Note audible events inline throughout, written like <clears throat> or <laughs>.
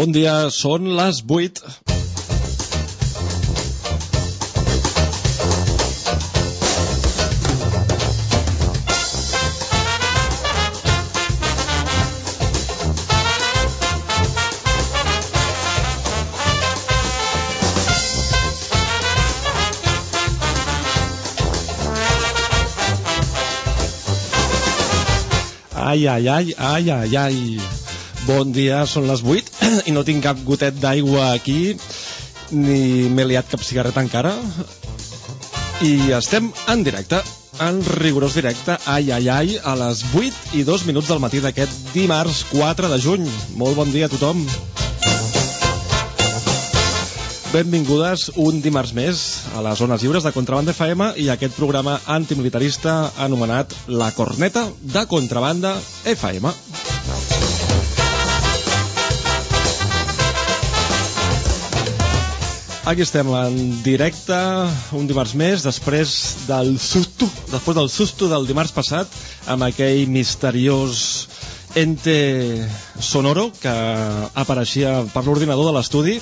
Bon dia, són les 8. Ai, ai, ai, ai, ai, ai. Bon dia, són les 8 <clears throat> i no tinc cap gotet d'aigua aquí, ni m'he liat cap cigarret encara. I estem en directe, en rigorós directe, ai, ai, ai, a les 8 i 2 minuts del matí d'aquest dimarts 4 de juny. Molt bon dia a tothom. Benvingudes un dimarts més a les zones lliures de Contrabanda FM i a aquest programa antimilitarista anomenat La Corneta de Contrabanda FM. Aquí estem en directe un dimarts més després del susto, després del susto del dimarts passat amb aquell misteriós ente sonoro que apareixia per l'ordinador de l'estudi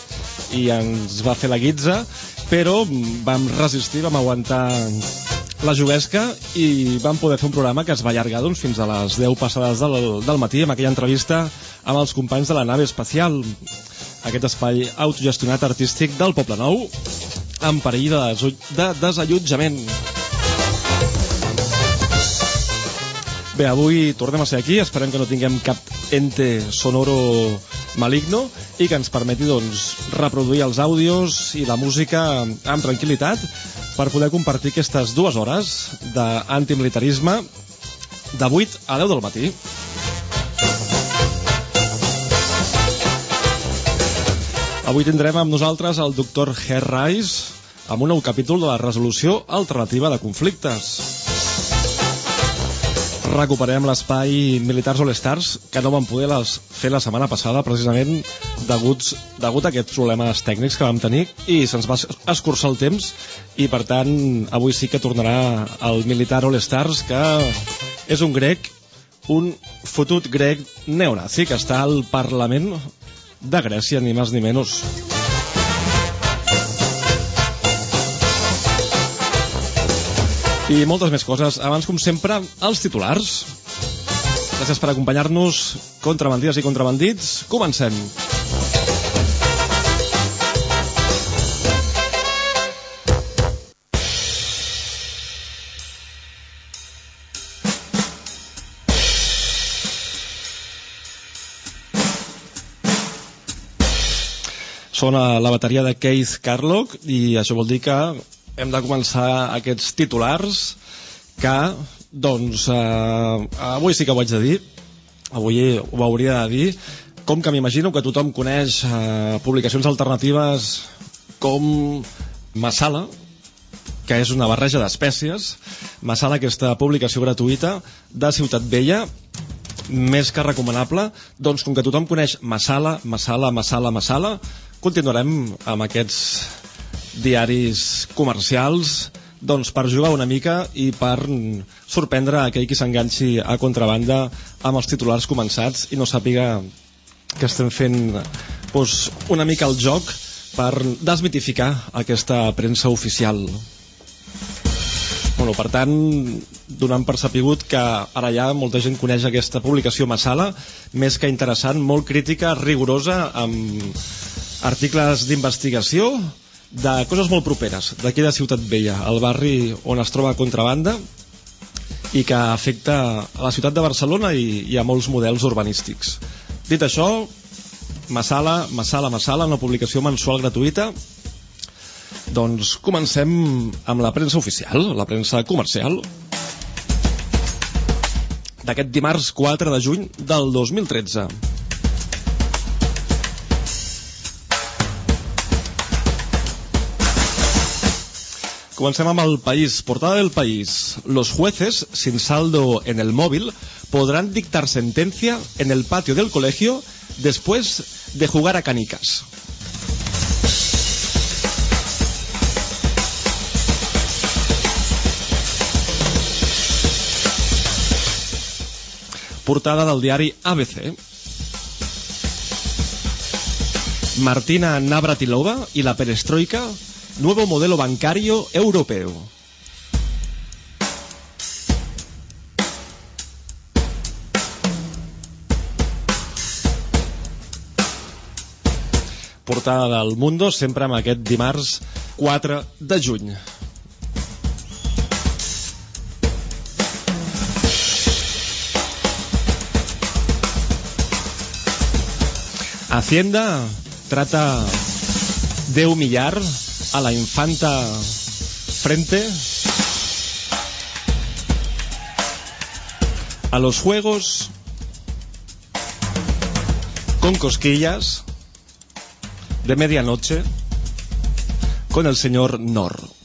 i ens va fer la guitza però vam resistir, vam aguantar la juguesca i vam poder fer un programa que es va allargar doncs, fins a les 10 passades del, del matí amb aquella entrevista amb els companys de la nave espacial aquest espai autogestionat artístic del Poble Nou en perill de, de desallotjament Bé, avui tornem a ser aquí, esperem que no tinguem cap ente sonoro maligno i que ens permeti doncs, reproduir els àudios i la música amb tranquil·litat per poder compartir aquestes dues hores d'antimilitarisme de 8 a 10 del matí. Avui tindrem amb nosaltres el doctor Herreis amb un nou capítol de la resolució alternativa de conflictes. Recuperem l'espai Militars All Stars que no vam poder les, fer la setmana passada precisament deguts, degut a aquests problemes tècnics que vam tenir i se'ns va escurçar el temps i per tant avui sí que tornarà el Militar All Stars que és un grec un fotut grec neonazi que està al Parlament de Grècia ni més ni menys i moltes més coses. Abans, com sempre, els titulars. Gràcies per acompanyar-nos, contrabandides i contrabandits. Comencem. Sona la bateria de Keith Carlock i això vol dir que hem de començar aquests titulars que, doncs, eh, avui sí que ho haig de dir, avui ho hauria de dir, com que m'imagino que tothom coneix eh, publicacions alternatives com Masala, que és una barreja d'espècies, Masala, aquesta publicació gratuïta de Ciutat Vella, més que recomanable, doncs com que tothom coneix Masala, Masala, Masala, Masala, continuarem amb aquests diaris comercials doncs per jugar una mica i per sorprendre aquell qui s'enganxi a contrabanda amb els titulars començats i no sàpiga que estem fent doncs, una mica el joc per desmitificar aquesta premsa oficial. Bueno, per tant, donant per sapigut que ara ja molta gent coneix aquesta publicació Massala, més que interessant, molt crítica, rigorosa, amb articles d'investigació, de coses molt properes, d'aquí de Ciutat Vella, el barri on es troba contrabanda i que afecta a la ciutat de Barcelona i, i a molts models urbanístics. Dit això, Massala, Massala, Massala, una publicació mensual gratuïta. Doncs comencem amb la premsa oficial, la premsa comercial, d'aquest dimarts 4 de juny del 2013. Comencem amb el país. Portada del país. Los jueces, sin saldo en el móvil, podrán dictar sentencia en el patio del colegio después de jugar a canicas. Portada del diari ABC. Martina Navratilova y la perestroika, nuevo modelo bancario europeo. Portada del Mundo, sempre amb aquest dimarts 4 de juny. Hacienda trata de humillar a la infanta frente a los juegos con cosquillas de medianoche con el señor Nor.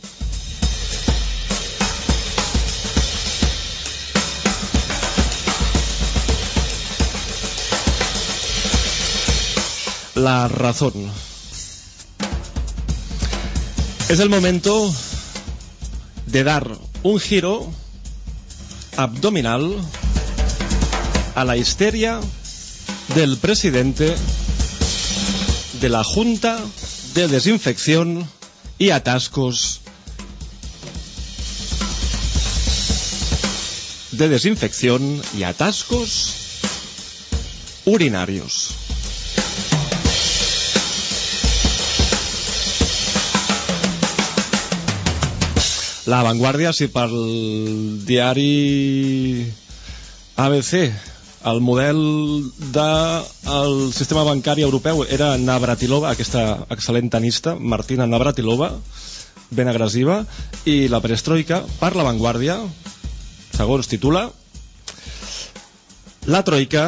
La razón. Es el momento de dar un giro abdominal a la histeria del presidente de la Junta de Desinfección y Atascos de Desinfección y Atascos Urinarios. La Vanguardia, si pel diari ABC el model del de sistema bancari europeu era Navratilova, aquesta excel·lent tenista, Martina Navratilova, ben agressiva, i la perestroika, per la Vanguardia, segons titula, la troika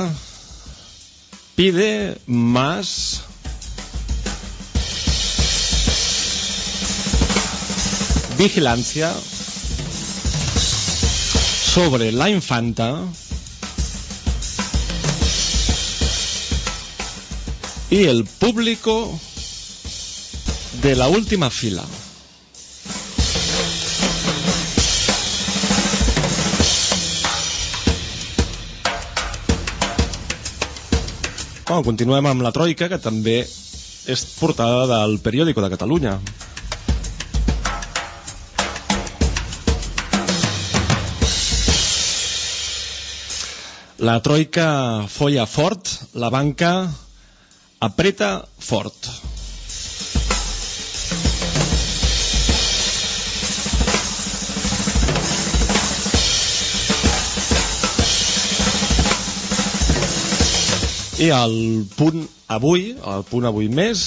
pide más vigilancia sobre la infanta y el público de la última fila. Bueno, continuem amb la Troika, que també és portada del periòdico de Catalunya. La troika folla fort, la banca apreta fort. I el punt avui, el punt avui més,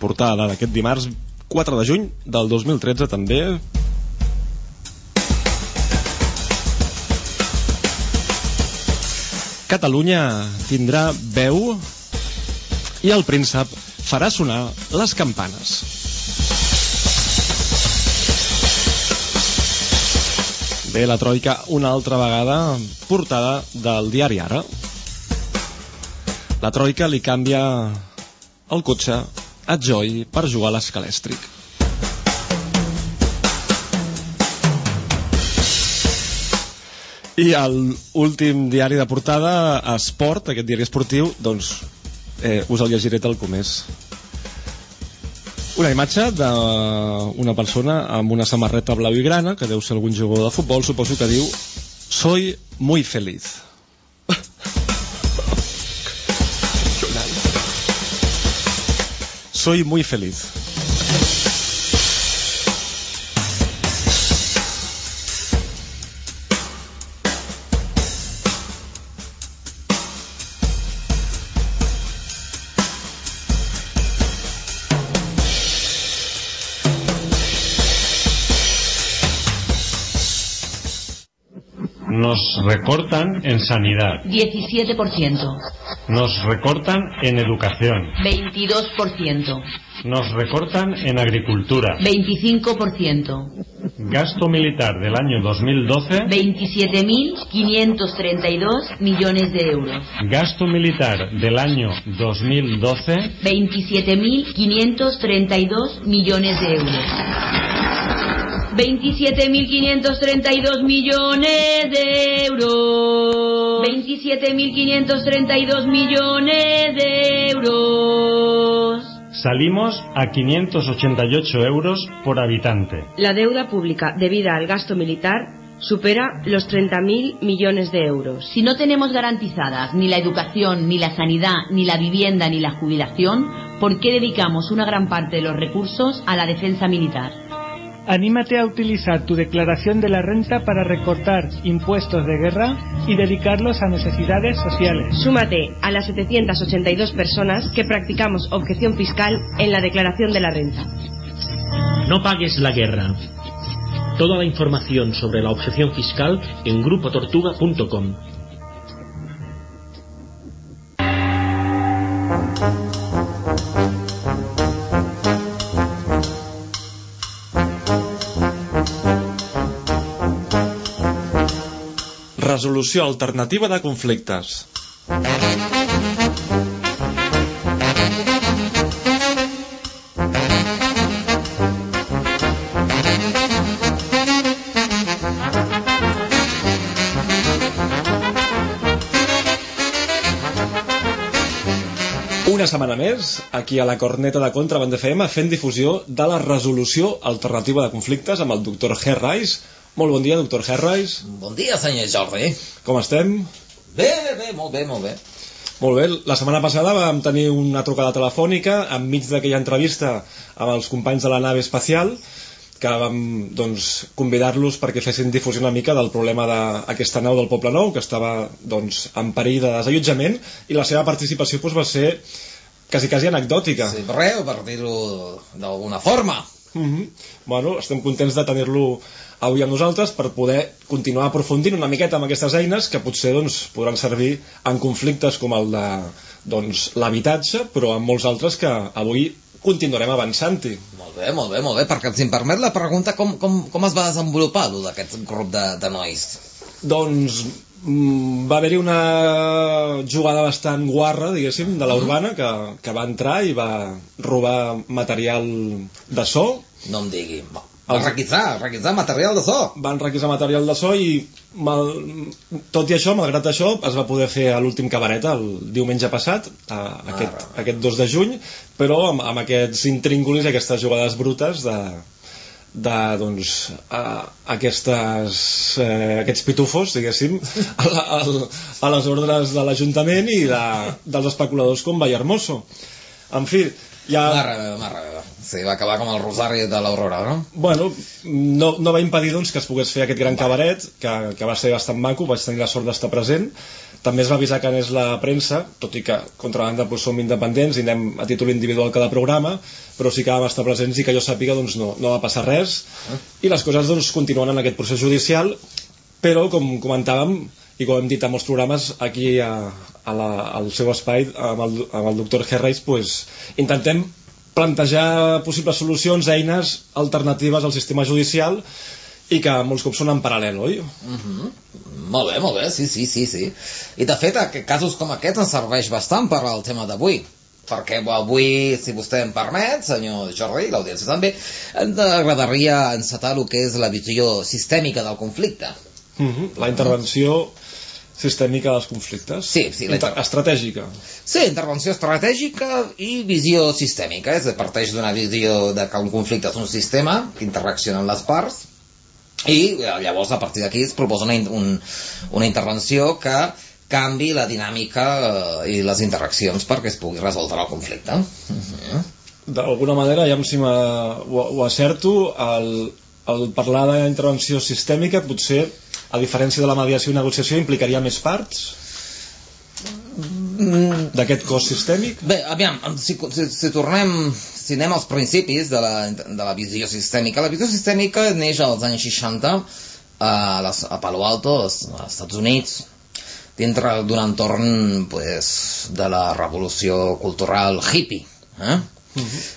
portada d'aquest dimarts 4 de juny del 2013 també, Catalunya tindrà veu i el príncep farà sonar les campanes. Bé, la Troika una altra vegada portada del diari Ara. La Troika li canvia el cotxe a Joy per jugar a l'escalèstric. I l'últim diari de portada, Esport, aquest diari esportiu, doncs eh, us el llegiré tal com és. Una imatge d'una persona amb una samarreta blau i grana, que deu ser algun jugador de futbol, suposo que diu Soy muy feliz. Soy muy feliz. Nos recortan en sanidad. 17%. Nos recortan en educación. 22%. Nos recortan en agricultura. 25%. Gasto militar del año 2012. 27.532 millones de euros. Gasto militar del año 2012. 27.532 millones de euros. 27.532 millones de euros. 27.532 millones de euros. Salimos a 588 euros por habitante. La deuda pública debida al gasto militar supera los 30.000 millones de euros. Si no tenemos garantizadas ni la educación, ni la sanidad, ni la vivienda, ni la jubilación, ¿por qué dedicamos una gran parte de los recursos a la defensa militar? Anímate a utilizar tu declaración de la renta para recortar impuestos de guerra y dedicarlos a necesidades sociales. Súmate a las 782 personas que practicamos objeción fiscal en la declaración de la renta. No pagues la guerra. Toda la información sobre la objeción fiscal en grupotortuga.com. Resolució alternativa de conflictes. Una setmana més, aquí a la corneta de Contraband FM, fent difusió de la resolució alternativa de conflictes amb el doctor Herreis. Molt bon dia, doctor Herreis. Bon dia, senyor Jordi. Com estem? Bé, bé, bé, molt bé, molt bé. Molt bé, la setmana passada vam tenir una trucada telefònica enmig d'aquella entrevista amb els companys de la nave espacial que vam doncs, convidar-los perquè fessin difusió una mica del problema d'aquesta nau del Poble Nou que estava doncs, en perill de desallotjament i la seva participació doncs, va ser quasi, quasi anecdòtica Sí, breu, per dir-ho d'alguna forma. Mm -hmm. bueno, estem contents de tenir-lo avui amb nosaltres per poder continuar aprofundint una miqueta amb aquestes eines que potser doncs, podran servir en conflictes com el de doncs, l'habitatge però en molts altres que avui continuarem avançant-hi. Molt bé, molt bé, molt bé, perquè si em permet la pregunta, com, com, com es va desenvolupar d'aquest grup de, de nois? Doncs mm, va haver-hi una jugada bastant guarra, diguéssim, de la urbana que, que va entrar i va robar material de so. No em digui. Els- requisar, requisar material de so. van requisar material de so i mal, tot i això, malgrat això es va poder fer a l'últim cabaret el diumenge passat a, aquest, Mare. aquest 2 de juny però amb, amb aquests intríngulis i aquestes jugades brutes de, de doncs, a, aquestes, eh, aquests pitufos, diguéssim, a, la, a, a les ordres de l'Ajuntament i de, dels especuladors com Vallermoso. En fi, ja... Marra marra. Sí, va acabar com el rosari de l'Aurora, no? Bueno, no, no va impedir doncs, que es pogués fer aquest gran cabaret, que, que va ser bastant maco, vaig tenir la sort d'estar present. També es va avisar que anés la premsa, tot i que contrabanda doncs, som independents i anem a títol individual cada programa, però sí que vam estar presents i que jo sàpiga doncs, no, no va passar res. I les coses doncs, continuen en aquest procés judicial, però com comentàvem i com hem dit a molts programes aquí a, a la, al seu espai amb el, amb el doctor Herreis pues, intentem plantejar possibles solucions, eines alternatives al sistema judicial i que molts cops són en paral·lel, oi? Mhm. Molt bé, molt bé, sí, sí, sí, sí. I de fet, casos com aquests ens serveix bastant per al tema d'avui. Perquè avui, si vostè em permet, senyor Jordi, l'audiència també, ens agradaria encetar el que és la visió sistèmica del conflicte. Mm -hmm. La intervenció sistèmica dels conflictes. Sí, sí, Inter estratègica. Sí, intervenció estratègica i visió sistèmica. A dir, parteix d'una visió de que un conflicte és un sistema que interaccionen les parts i eh, llavors a partir d'aquí es proposa una, un, una intervenció que canvi la dinàmica eh, i les interaccions perquè es pugui resoldre el conflicte. Uh -huh. D'alguna manera, ja si m'ha- ho, ho acerto, el, el parlar d'intervenció sistèmica potser, a diferència de la mediació i negociació, implicaria més parts Mm, d'aquest cos sistèmic? Bé, aviam, si, si, si tornem, si anem als principis de la, de la visió sistèmica, la visió sistèmica neix als anys 60 a, les, a Palo Alto, als, als Estats Units, dintre d'un entorn pues, de la revolució cultural hippie. Eh?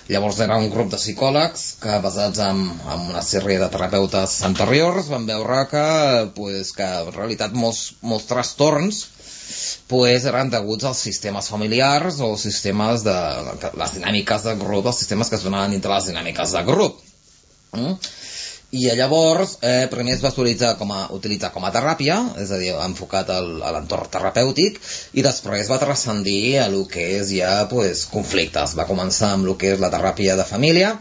Llavors era un grup de psicòlegs que basats en, en una sèrie de terapeutes anteriors van veure que, pues, que en realitat molts, molts trastorns pues, eren deguts als sistemes familiars o sistemes de les dinàmiques de grup, els sistemes que es donaven entre les dinàmiques de grup. Mm? I llavors eh, primer es va utilitzar com a, utilitzar com a teràpia, és a dir, enfocat al, a l'entorn terapèutic, i després va transcendir a lo que és ja pues, conflictes. Va començar amb el que és la teràpia de família,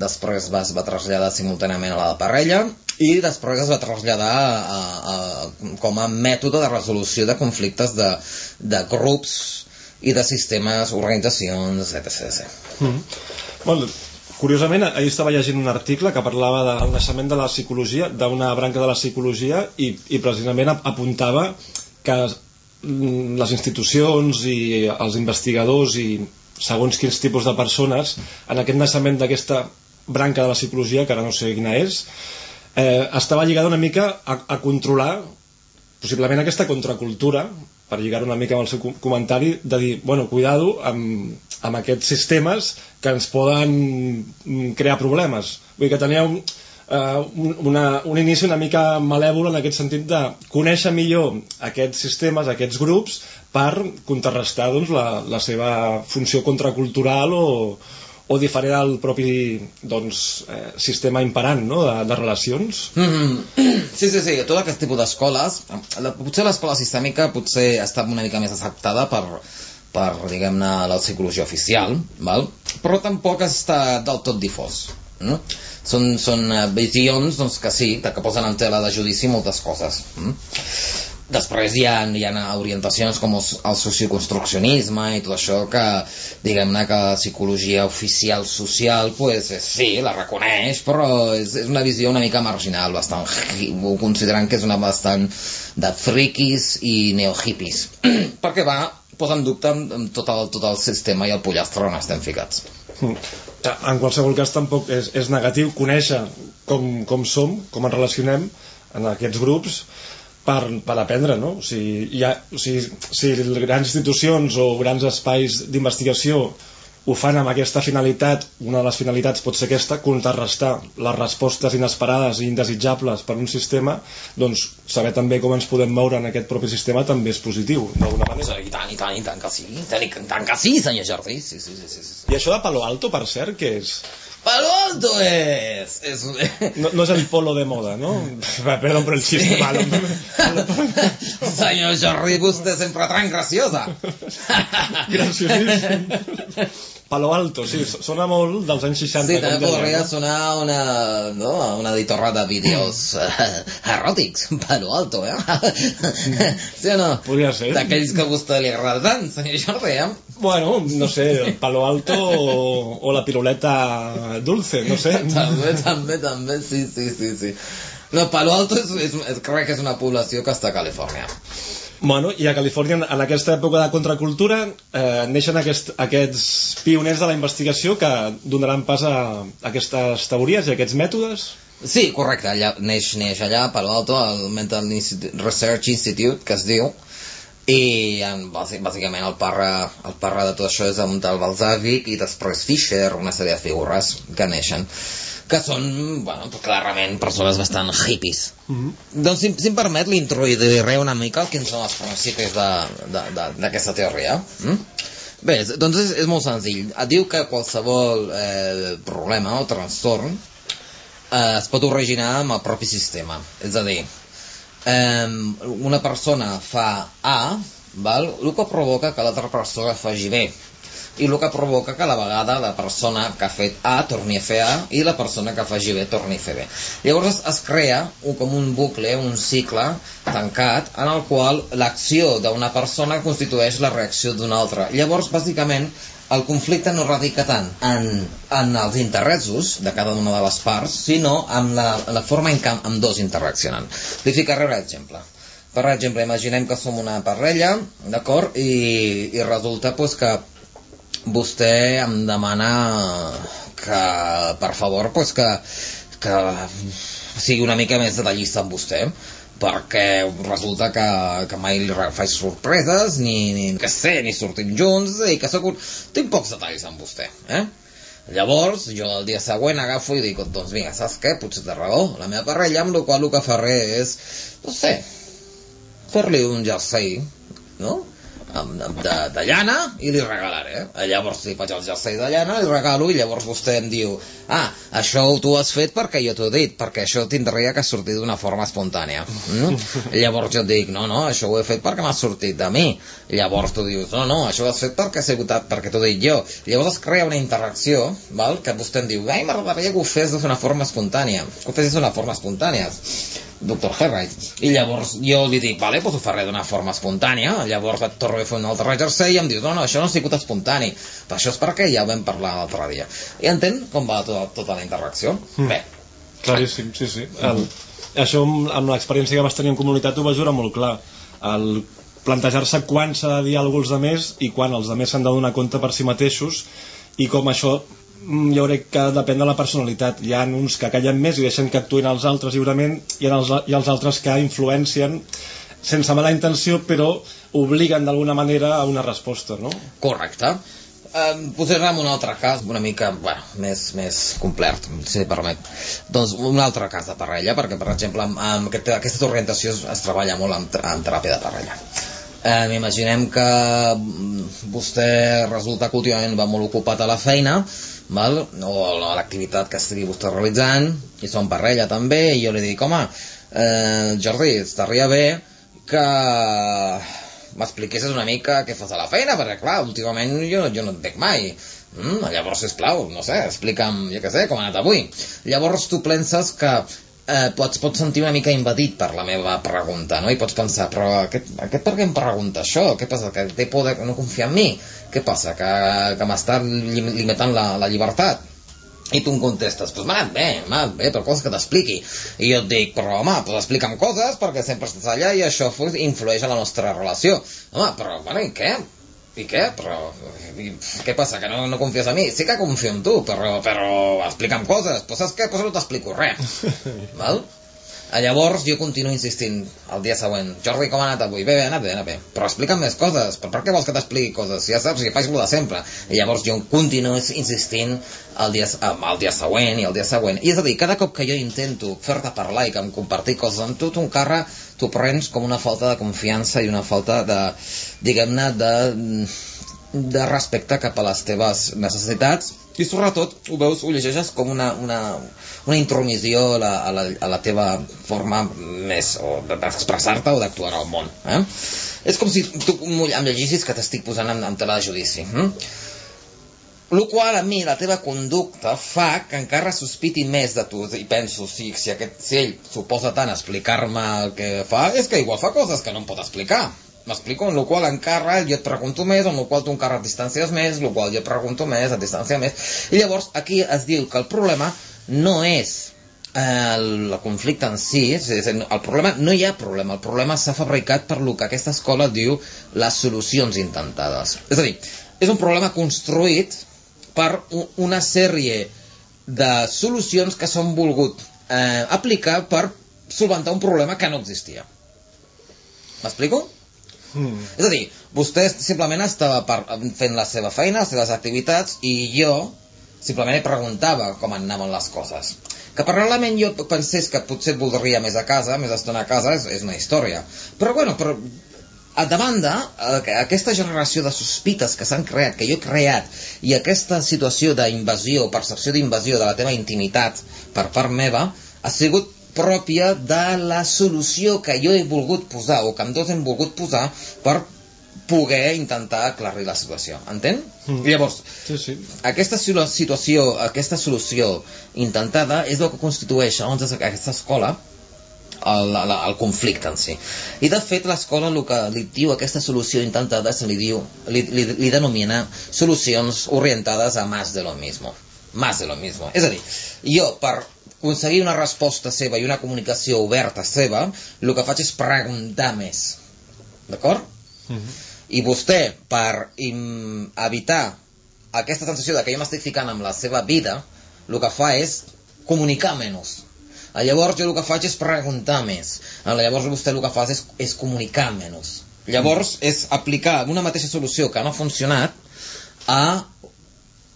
després va, es va traslladar simultàniament a la de parella, i després es va traslladar a, a, a, com a mètode de resolució de conflictes de, de grups i de sistemes, organitzacions, etc. etc. Mm. Bueno, curiosament, ahir estava llegint un article que parlava del naixement de la psicologia, d'una branca de la psicologia, i, i precisament apuntava que mm, les institucions i els investigadors i segons quins tipus de persones en aquest naixement d'aquesta branca de la psicologia, que ara no sé quina és, eh, estava lligada una mica a, a controlar possiblement aquesta contracultura per lligar una mica amb el seu comentari, de dir, bueno, cuidado amb, amb aquests sistemes que ens poden mm, crear problemes. Vull dir que tenia un, uh, una, un inici una mica malèvol en aquest sentit de conèixer millor aquests sistemes, aquests grups, per contrarrestar doncs, la, la seva funció contracultural o, o diferent al propi doncs, eh, sistema imperant no? de, de relacions mm -hmm. sí, sí, sí, tot aquest tipus d'escoles potser l'escola sistèmica potser està una mica més acceptada per, per diguem-ne la psicologia oficial val? però tampoc està del tot difós no? són, són eh, visions doncs, que sí, que posen en tela de judici moltes coses mm? després hi ha, hi ha orientacions com el, el socioconstruccionisme i tot això que diguem-ne que la psicologia oficial social pues, sí, la reconeix però és, és una visió una mica marginal bastant, ho considerant que és una bastant de friquis i neohippies <clears throat> perquè va posa en dubte tot el, tot el sistema i el pollastre on estem ficats mm. en qualsevol cas tampoc és, és negatiu conèixer com, com som, com ens relacionem en aquests grups per, per aprendre, no? Sigui, hi ha, sigui, si grans institucions o grans espais d'investigació ho fan amb aquesta finalitat, una de les finalitats pot ser aquesta, contrarrestar les respostes inesperades i indesitjables per un sistema, doncs saber també com ens podem moure en aquest propi sistema també és positiu, d'alguna manera. I tant, i tant, i tant que sí, i tant, i tant que sí, senyor Jardí, sí, sí, sí, sí, sí. I això de Palo Alto, per cert, què és? Palo Alto es... es... <laughs> No, no, es el polo de moda, ¿no? <laughs> Perdón por el chiste sí. malo. <laughs> Señor Jordi, usted sempre tan graciosa. Graciosíssim. Palo Alto, sí, sona molt dels anys 60. Sí, també podria no? sonar una, no, una editora de vídeos uh, eròtics, Palo Alto, eh? sí o no? Podria ser. D'aquells que a vostè li agrada tant, senyor Jordi, eh? Bueno, no sé, el Palo Alto o, o la piruleta dulce, no sé. <laughs> també, també, també, sí, sí, sí, sí. No, Palo Alto és, és, és, crec que és una població que està a Califòrnia. Bueno, i a Califòrnia, en aquesta època de contracultura, eh, neixen aquest, aquests pioners de la investigació que donaran pas a aquestes teories i aquests mètodes? Sí, correcte, allà, neix, neix allà, Palo Alto, el Mental Research Institute, que es diu, i en, bàsicament el parra, el parra de tot això és un tal Balzavic i després Fischer, una sèrie de figures que neixen que són, bueno, clarament persones bastant hippies. Mm -hmm. Doncs, si, si em permet, li introduiré una mica quins són els principis d'aquesta teoria. Mm? Bé, doncs és, és molt senzill. Et diu que qualsevol eh, problema o trastorn eh, es pot originar amb el propi sistema. És a dir, eh, una persona fa A, val? el que provoca que l'altra persona faci B i el que provoca que a la vegada la persona que ha fet A torni a fer A i la persona que faci B torni a fer B. Llavors es, es crea un, com un bucle, un cicle tancat en el qual l'acció d'una persona constitueix la reacció d'una altra. Llavors, bàsicament, el conflicte no radica tant en, en els interessos de cada una de les parts, sinó en la, la forma en què amb dos interaccionen. Li ficaré un exemple. Per exemple, imaginem que som una parella, d'acord? I, I resulta pues, que vostè em demana que, per favor, pues que, que sigui una mica més detallista amb vostè perquè resulta que, que mai li faig sorpreses ni, ni que sé, ni sortim junts i que soc un... tinc pocs detalls amb vostè eh? llavors jo el dia següent agafo i dic doncs vinga, saps què? potser té raó la meva parella amb la qual el que faré és no sé fer-li un jersei no? De, de llana i li regalaré. Llavors li faig el jersei de llana, li regalo i llavors vostè em diu ah, això tu has fet perquè jo t'ho he dit, perquè això tindria que sortir d'una forma espontània. Mm? <laughs> llavors jo et dic, no, no, això ho he fet perquè m'ha sortit de mi. Llavors tu dius, no, no, això ho has fet perquè, perquè t'ho he dit jo. Llavors es crea una interacció val? que vostè em diu, ai, m'agradaria que ho fes d'una forma espontània, que ho fessis d'una forma espontània doctor Herright. I llavors jo li dic, vale, doncs ho faré d'una forma espontània. Llavors et torno a fer un altre jersei i em dius, no, no, això no ha sigut espontani. Però això és perquè ja ho vam parlar l'altre dia. I entén com va tota, tota la interacció? Mm. Bé. Claríssim, sí, sí. El, això amb l'experiència que vas tenir en comunitat ho vas veure molt clar. El plantejar-se quan s'ha de dir a algú els demés i quan els demés s'han de donar compte per si mateixos i com això jo crec que depèn de la personalitat. Hi ha uns que callen més i deixen que actuïn els altres lliurement i els, i els altres que influencien sense mala intenció però obliguen d'alguna manera a una resposta no? correcte. Eh, posarem un altre cas una mica bueno, més, més complet si permet. Doncs un altre cas de parella perquè per exemple amb, amb aquest, aquesta orientació es, es treballa molt en, en teràpia de parella. Eh, m'imaginem que mm, vostè resulta que últimament va molt ocupat a la feina val? o l'activitat que estigui vostè realitzant i són parella també i jo li dic home eh, Jordi estaria bé que m'expliquessis una mica què fas a la feina perquè clar, últimament jo, jo no et veig mai mm, llavors sisplau, no sé, explica'm jo què sé, com ha anat avui llavors tu penses que eh, pots, pots sentir una mica invadit per la meva pregunta, no? I pots pensar, però aquest, aquest per què em pregunta això? Què passa? Que té por de no confiar en mi? Què passa? Que, que m'està limitant la, la llibertat? I tu em contestes, doncs m'ha anat bé, m'ha anat bé, però coses que t'expliqui. I jo et dic, però home, pues explica'm coses perquè sempre estàs allà i això influeix en la nostra relació. Home, però, bueno, i què? I què? Però... I, què passa? Que no, no confies en mi? Sí que confio en tu, però, però explica'm coses. Però saps què? Pues no t'explico res. <laughs> Val? Llavors jo continuo insistint el dia següent. Jordi, com ha anat avui? Bé, bé, ha anat bé, ha anat bé. Però explica'm més coses. Però per què vols que t'expliqui coses? Ja saps que faig de sempre. I llavors jo continuo insistint el dia, el dia següent i el dia següent. I és a dir, cada cop que jo intento fer-te parlar i que em compartir coses amb tu, tu encara t'ho prens com una falta de confiança i una falta de, diguem-ne, de de respecte cap a les teves necessitats i sobretot ho veus, ho llegeixes com una, una, una intromissió a la, a, la, a la teva forma més d'expressar-te o d'actuar al món eh? és com si tu em llegissis que t'estic posant en, en tela de judici hm? El qual a mi la teva conducta fa que encara sospiti més de tu i penso, si, si, aquest, si ell suposa tant explicar-me el que fa és que igual fa coses que no em pot explicar M'explico? En el qual encara jo et pregunto més, en el qual tu encara et distàncies més, en el qual jo et pregunto més, et distància més. I llavors aquí es diu que el problema no és eh, el conflicte en si, és dir, el problema, no hi ha problema, el problema s'ha fabricat per lo que aquesta escola diu les solucions intentades. És a dir, és un problema construït per una sèrie de solucions que s'han volgut eh, aplicar per solventar un problema que no existia. M'explico? Mm. És a dir, vostè simplement estava per, fent la seva feina, les seves activitats, i jo simplement preguntava com anaven les coses. Que paral·lelament jo pensés que potser voldria més a casa, més estona a casa, és, és una història. Però bueno, però de banda, aquesta generació de sospites que s'han creat, que jo he creat, i aquesta situació d'invasió, percepció d'invasió de la teva intimitat per part meva, ha sigut pròpia de la solució que jo he volgut posar o que dos hem volgut posar per poder intentar aclarir la situació. Entén? Mm. Llavors, sí, sí. aquesta situació, aquesta solució intentada és el que constitueix, segons aquesta escola, el, el, el conflicte en si. I de fet l'escola el que li diu aquesta solució intentada se li diu, li, li, li denomina solucions orientades a más de lo mismo. Más de lo mismo. És a dir, jo per aconseguir una resposta seva i una comunicació oberta seva, el que faig és preguntar més. D'acord? Uh mhm. -huh. I vostè, per evitar aquesta sensació de que jo m'estic ficant amb la seva vida, el que fa és comunicar menys. Llavors jo el que faig és preguntar més. Llavors vostè el que fa és, és comunicar menys. Llavors és aplicar una mateixa solució que no ha funcionat a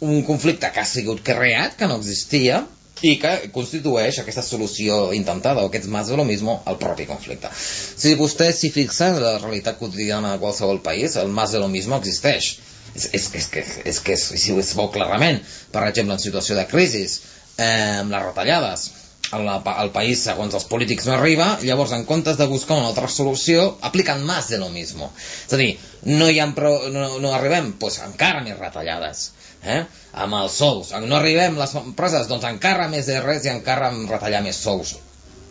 un conflicte que ha sigut creat, que no existia, i que constitueix aquesta solució intentada o aquest más de lo mismo al propi conflicte. Si vostè s'hi fixa en la realitat quotidiana de qualsevol país, el más de lo mismo existeix. És, és, és, que, és que és, si ho es veu clarament, per exemple, en situació de crisi, eh, amb les retallades, el, el país, segons els polítics, no arriba, llavors, en comptes de buscar una altra solució, apliquen más de lo mismo. És a dir, no, hi ha prou, no, no arribem, doncs encara més retallades eh? amb els sous. No arribem les empreses, doncs encara més de res i encara em retallar més sous.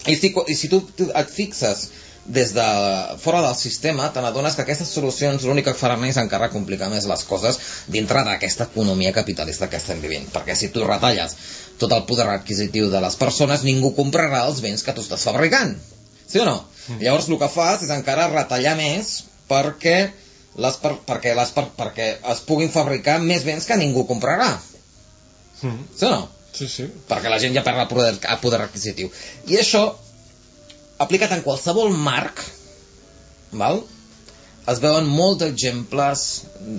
I si, i si tu et fixes des de fora del sistema, te n'adones que aquestes solucions l'únic que faran és encara complicar més les coses dintre d'aquesta economia capitalista que estem vivint. Perquè si tu retalles tot el poder adquisitiu de les persones, ningú comprarà els béns que tu estàs fabricant. Sí o no? Mm. Llavors el que fas és encara retallar més perquè les per, perquè, les per, perquè es puguin fabricar més béns que ningú comprarà. Mm. Sí o no? Sí, sí. Perquè la gent ja perd el poder, el poder adquisitiu. I això, aplicat en qualsevol marc, val? Es veuen molts exemples,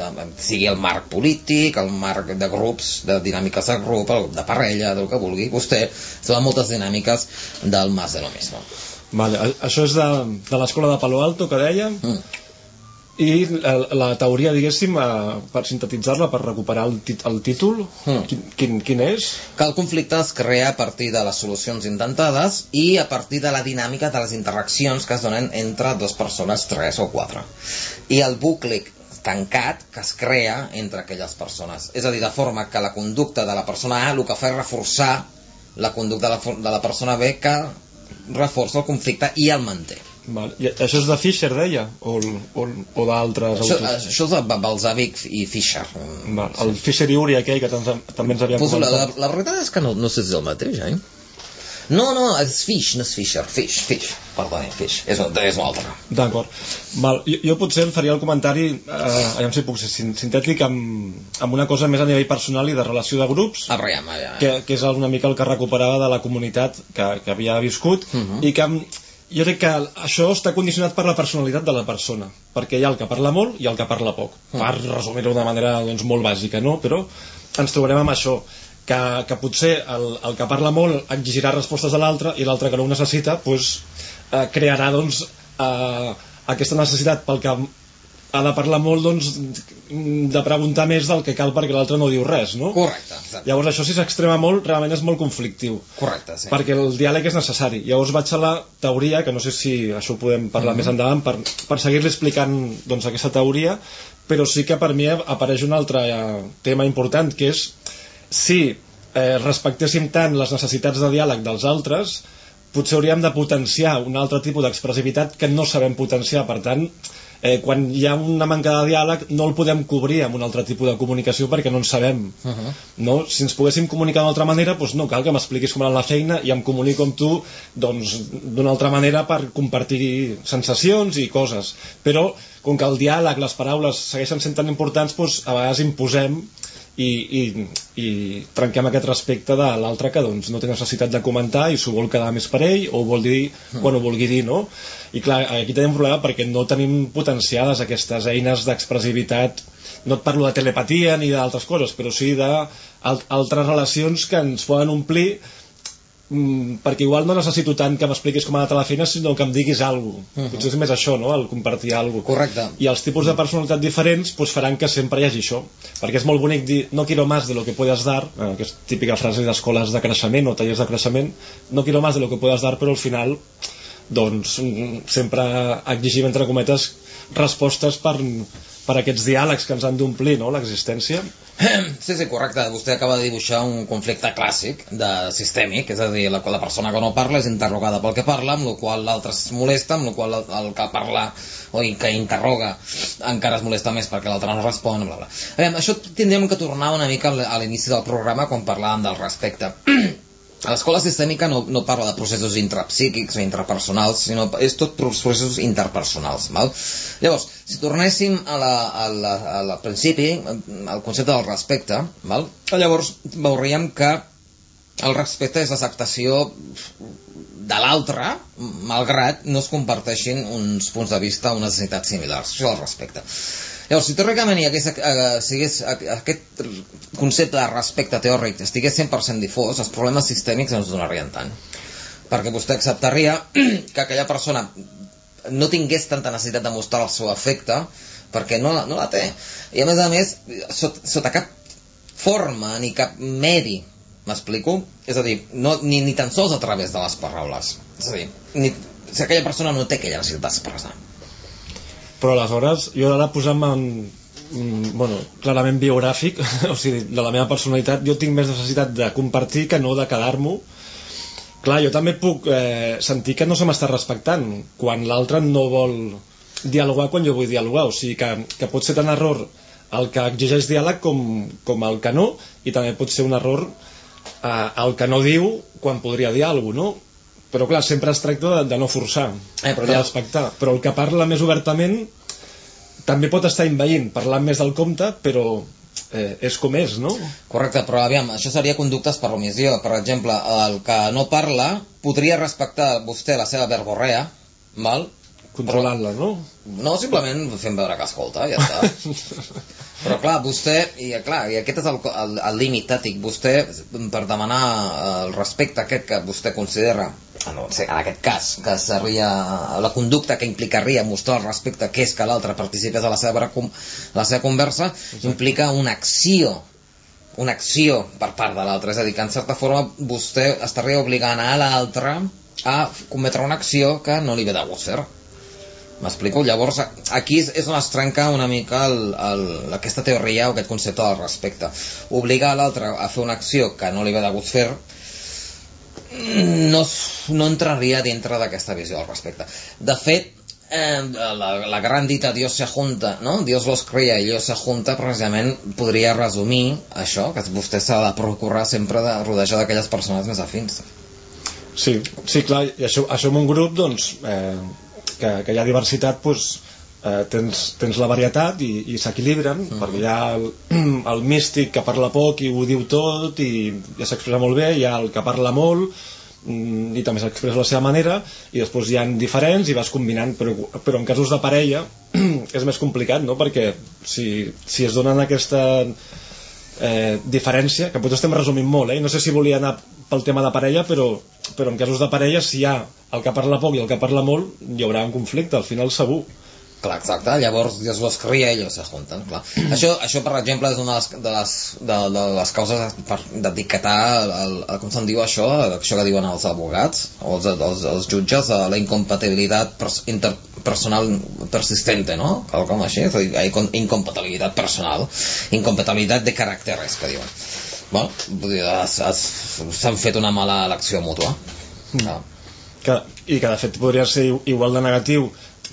de, sigui el marc polític, el marc de grups, de dinàmiques de grup, de parella, del que vulgui, vostè, es veuen moltes dinàmiques del mas de lo mismo. Vale, això és de, de l'escola de Palo Alto, que deia, mm i la, la teoria, diguéssim, eh, per sintetitzar-la, per recuperar el, tit el títol, mm. quin, quin, quin és? Que el conflicte es crea a partir de les solucions intentades i a partir de la dinàmica de les interaccions que es donen entre dues persones, tres o quatre. I el bucle tancat que es crea entre aquelles persones. És a dir, de forma que la conducta de la persona A el que fa és reforçar la conducta de la, de la persona B que reforça el conflicte i el manté. Val. I això és de Fischer, deia? O, o, o d'altres autors? Això, això és de Balzavic i Fischer. Val. El Fischer i Uri aquell que també ens havíem pues comentat. La, la, la veritat és que no, no sé si és el mateix, eh? No, no, és Fish, no és Fisher. Fish, Fish. Perdoni, Fish. És, és un altre. D'acord. Jo, jo potser em faria el comentari, eh, aviam si puc ser sintètic, amb, amb una cosa més a nivell personal i de relació de grups, ja, ja. Que, que és una mica el que recuperava de la comunitat que, que havia viscut uh mhm. -huh. i que jo crec que això està condicionat per la personalitat de la persona, perquè hi ha el que parla molt i el que parla poc, mm. per resumir-ho d'una manera doncs, molt bàsica, no? Però ens trobarem amb això, que, que potser el, el que parla molt exigirà respostes a l'altre i l'altre que no ho necessita doncs, eh, crearà doncs, eh, aquesta necessitat pel que ha de parlar molt doncs, de preguntar més del que cal perquè l'altre no diu res, no? Correcte. Exacte. Llavors això si s'extrema molt realment és molt conflictiu. Correcte, sí. Perquè el diàleg és necessari. Llavors vaig a la teoria, que no sé si això ho podem parlar mm -hmm. més endavant, per, per seguir-li explicant doncs, aquesta teoria, però sí que per mi apareix un altre eh, tema important, que és si eh, respectéssim tant les necessitats de diàleg dels altres, potser hauríem de potenciar un altre tipus d'expressivitat que no sabem potenciar. Per tant, eh, quan hi ha una manca de diàleg no el podem cobrir amb un altre tipus de comunicació perquè no en sabem uh -huh. no? si ens poguéssim comunicar d'una altra manera doncs no cal que m'expliquis com anar la feina i em comunico amb tu doncs, d'una altra manera per compartir sensacions i coses però com que el diàleg, les paraules segueixen sent tan importants doncs a vegades imposem i, i, i trenquem aquest respecte de l'altre que doncs, no té necessitat de comentar i s'ho vol quedar més per ell o vol dir mm. quan ho vulgui dir no? i clar, aquí tenim un problema perquè no tenim potenciades aquestes eines d'expressivitat no et parlo de telepatia ni d'altres coses però sí d'altres relacions que ens poden omplir mm, perquè igual no necessito tant que m'expliquis com ha anat a la feina sinó que em diguis alguna cosa. Uh -huh. potser és més això, no? el compartir alguna cosa. Correcte. I els tipus de personalitat diferents pues, faran que sempre hi hagi això. Perquè és molt bonic dir no quiero más de lo que puedas dar eh, que és típica frase d'escoles de creixement o tallers de creixement. No quiero más de lo que puedas dar però al final doncs sempre exigim entre cometes respostes per, per aquests diàlegs que ens han d'omplir no, l'existència <clears throat> Sí, sí, correcte. Vostè acaba de dibuixar un conflicte clàssic de sistèmic, és a dir, la, la persona que no parla és interrogada pel que parla, amb la qual l'altre es molesta, amb la qual el que parla o que interroga encara es molesta més perquè l'altre no respon, bla, bla. Veure, això tindríem que tornar una mica a l'inici del programa quan parlàvem del respecte. <clears throat> L'escola sistèmica no, no parla de processos intrapsíquics o intrapersonals, sinó és tot processos interpersonals. Val? Llavors, si tornéssim a la, a la, a la principi, al concepte del respecte, val? llavors veuríem que el respecte és l'acceptació de l'altre, malgrat no es comparteixin uns punts de vista o necessitats similars. Això és el respecte. Llavors, si teòricament hi hagués, eh, sigués, eh, aquest concepte de respecte teòric estigués 100% difós, els problemes sistèmics no es donarien tant. Perquè vostè acceptaria <clears throat> que aquella persona no tingués tanta necessitat de mostrar el seu afecte perquè no, no la té. I a més a més, sota, sota cap forma ni cap medi, m'explico? És a dir, no, ni, ni tan sols a través de les paraules. És a dir, ni, si aquella persona no té aquella necessitat d'expressar. Però aleshores jo ara posant-me en, mm, bueno, clarament biogràfic <laughs> o sigui, de la meva personalitat jo tinc més necessitat de compartir que no de quedar-m'ho clar, jo també puc eh, sentir que no se m'està respectant quan l'altre no vol dialogar quan jo vull dialogar o sigui que, que pot ser tan error el que exigeix diàleg com, com el que no i també pot ser un error eh, el que no diu quan podria dir alguna cosa, no? Però clar, sempre es tracta de, de no forçar Eh, però de respectar però el que parla més obertament també pot estar inveint, parlant més del compte però eh, és com és, no? Correcte, però aviam, això seria conductes per omissió. Per exemple, el que no parla podria respectar vostè la seva verborrea, val? Controlant-la, no? No simplement fent veure que escolta, ja està. <laughs> Però clar, vostè, i clar, i aquest és el, límit tàtic, vostè, per demanar el respecte aquest que vostè considera, no, sé, en aquest cas, que seria la conducta que implicaria mostrar el respecte que és que l'altre participés a la seva, la seva conversa, implica una acció una acció per part de l'altre, és a dir, que en certa forma vostè estaria obligant a l'altre a cometre una acció que no li ve de gust fer. M'explico? Llavors, aquí és, on es trenca una mica el, el, aquesta teoria o aquest concepte del respecte. Obligar l'altre a fer una acció que no li ve de gust fer no, no entraria dintre d'aquesta visió del respecte. De fet, eh, la, la gran dita Dios se junta, no? Dios los crea i Dios se junta, precisament podria resumir això, que vostè s'ha de procurar sempre de rodejar d'aquelles persones més afins. Sí, sí clar, i això, això en un grup, doncs, eh, que, que hi ha diversitat, doncs, eh, tens, tens la varietat i, i s'equilibren, Mhm. perquè hi ha el, <clears throat> el místic que parla poc i ho diu tot i ja s'expressa molt bé, hi ha el que parla molt mm, i també s'expressa la seva manera i després hi ha diferents i vas combinant però, però en casos de parella <clears throat> és més complicat no? perquè si, si es donen aquesta eh, diferència, que potser estem resumint molt, eh? no sé si volia anar pel tema de parella, però, però en casos de parella, si hi ha el que parla poc i el que parla molt, hi haurà un conflicte, al final segur. Clar, exacte. Llavors Dios los cria i ells se junten, clar. Això, això per exemple, és una de les, de les, de, les causes per d'etiquetar, com se'n diu això, això que diuen els advocats, o els, els, els jutges, eh, la incompatibilitat pers, interpersonal persistente, no? Quelcom així, és a dir, incom- incompatibilitat personal, incompatibilitat de caràcter, és que diuen. Bueno, vull dir, s'han fet una mala elecció mútua. Clar. Que, I que de fet podria ser igual de negatiu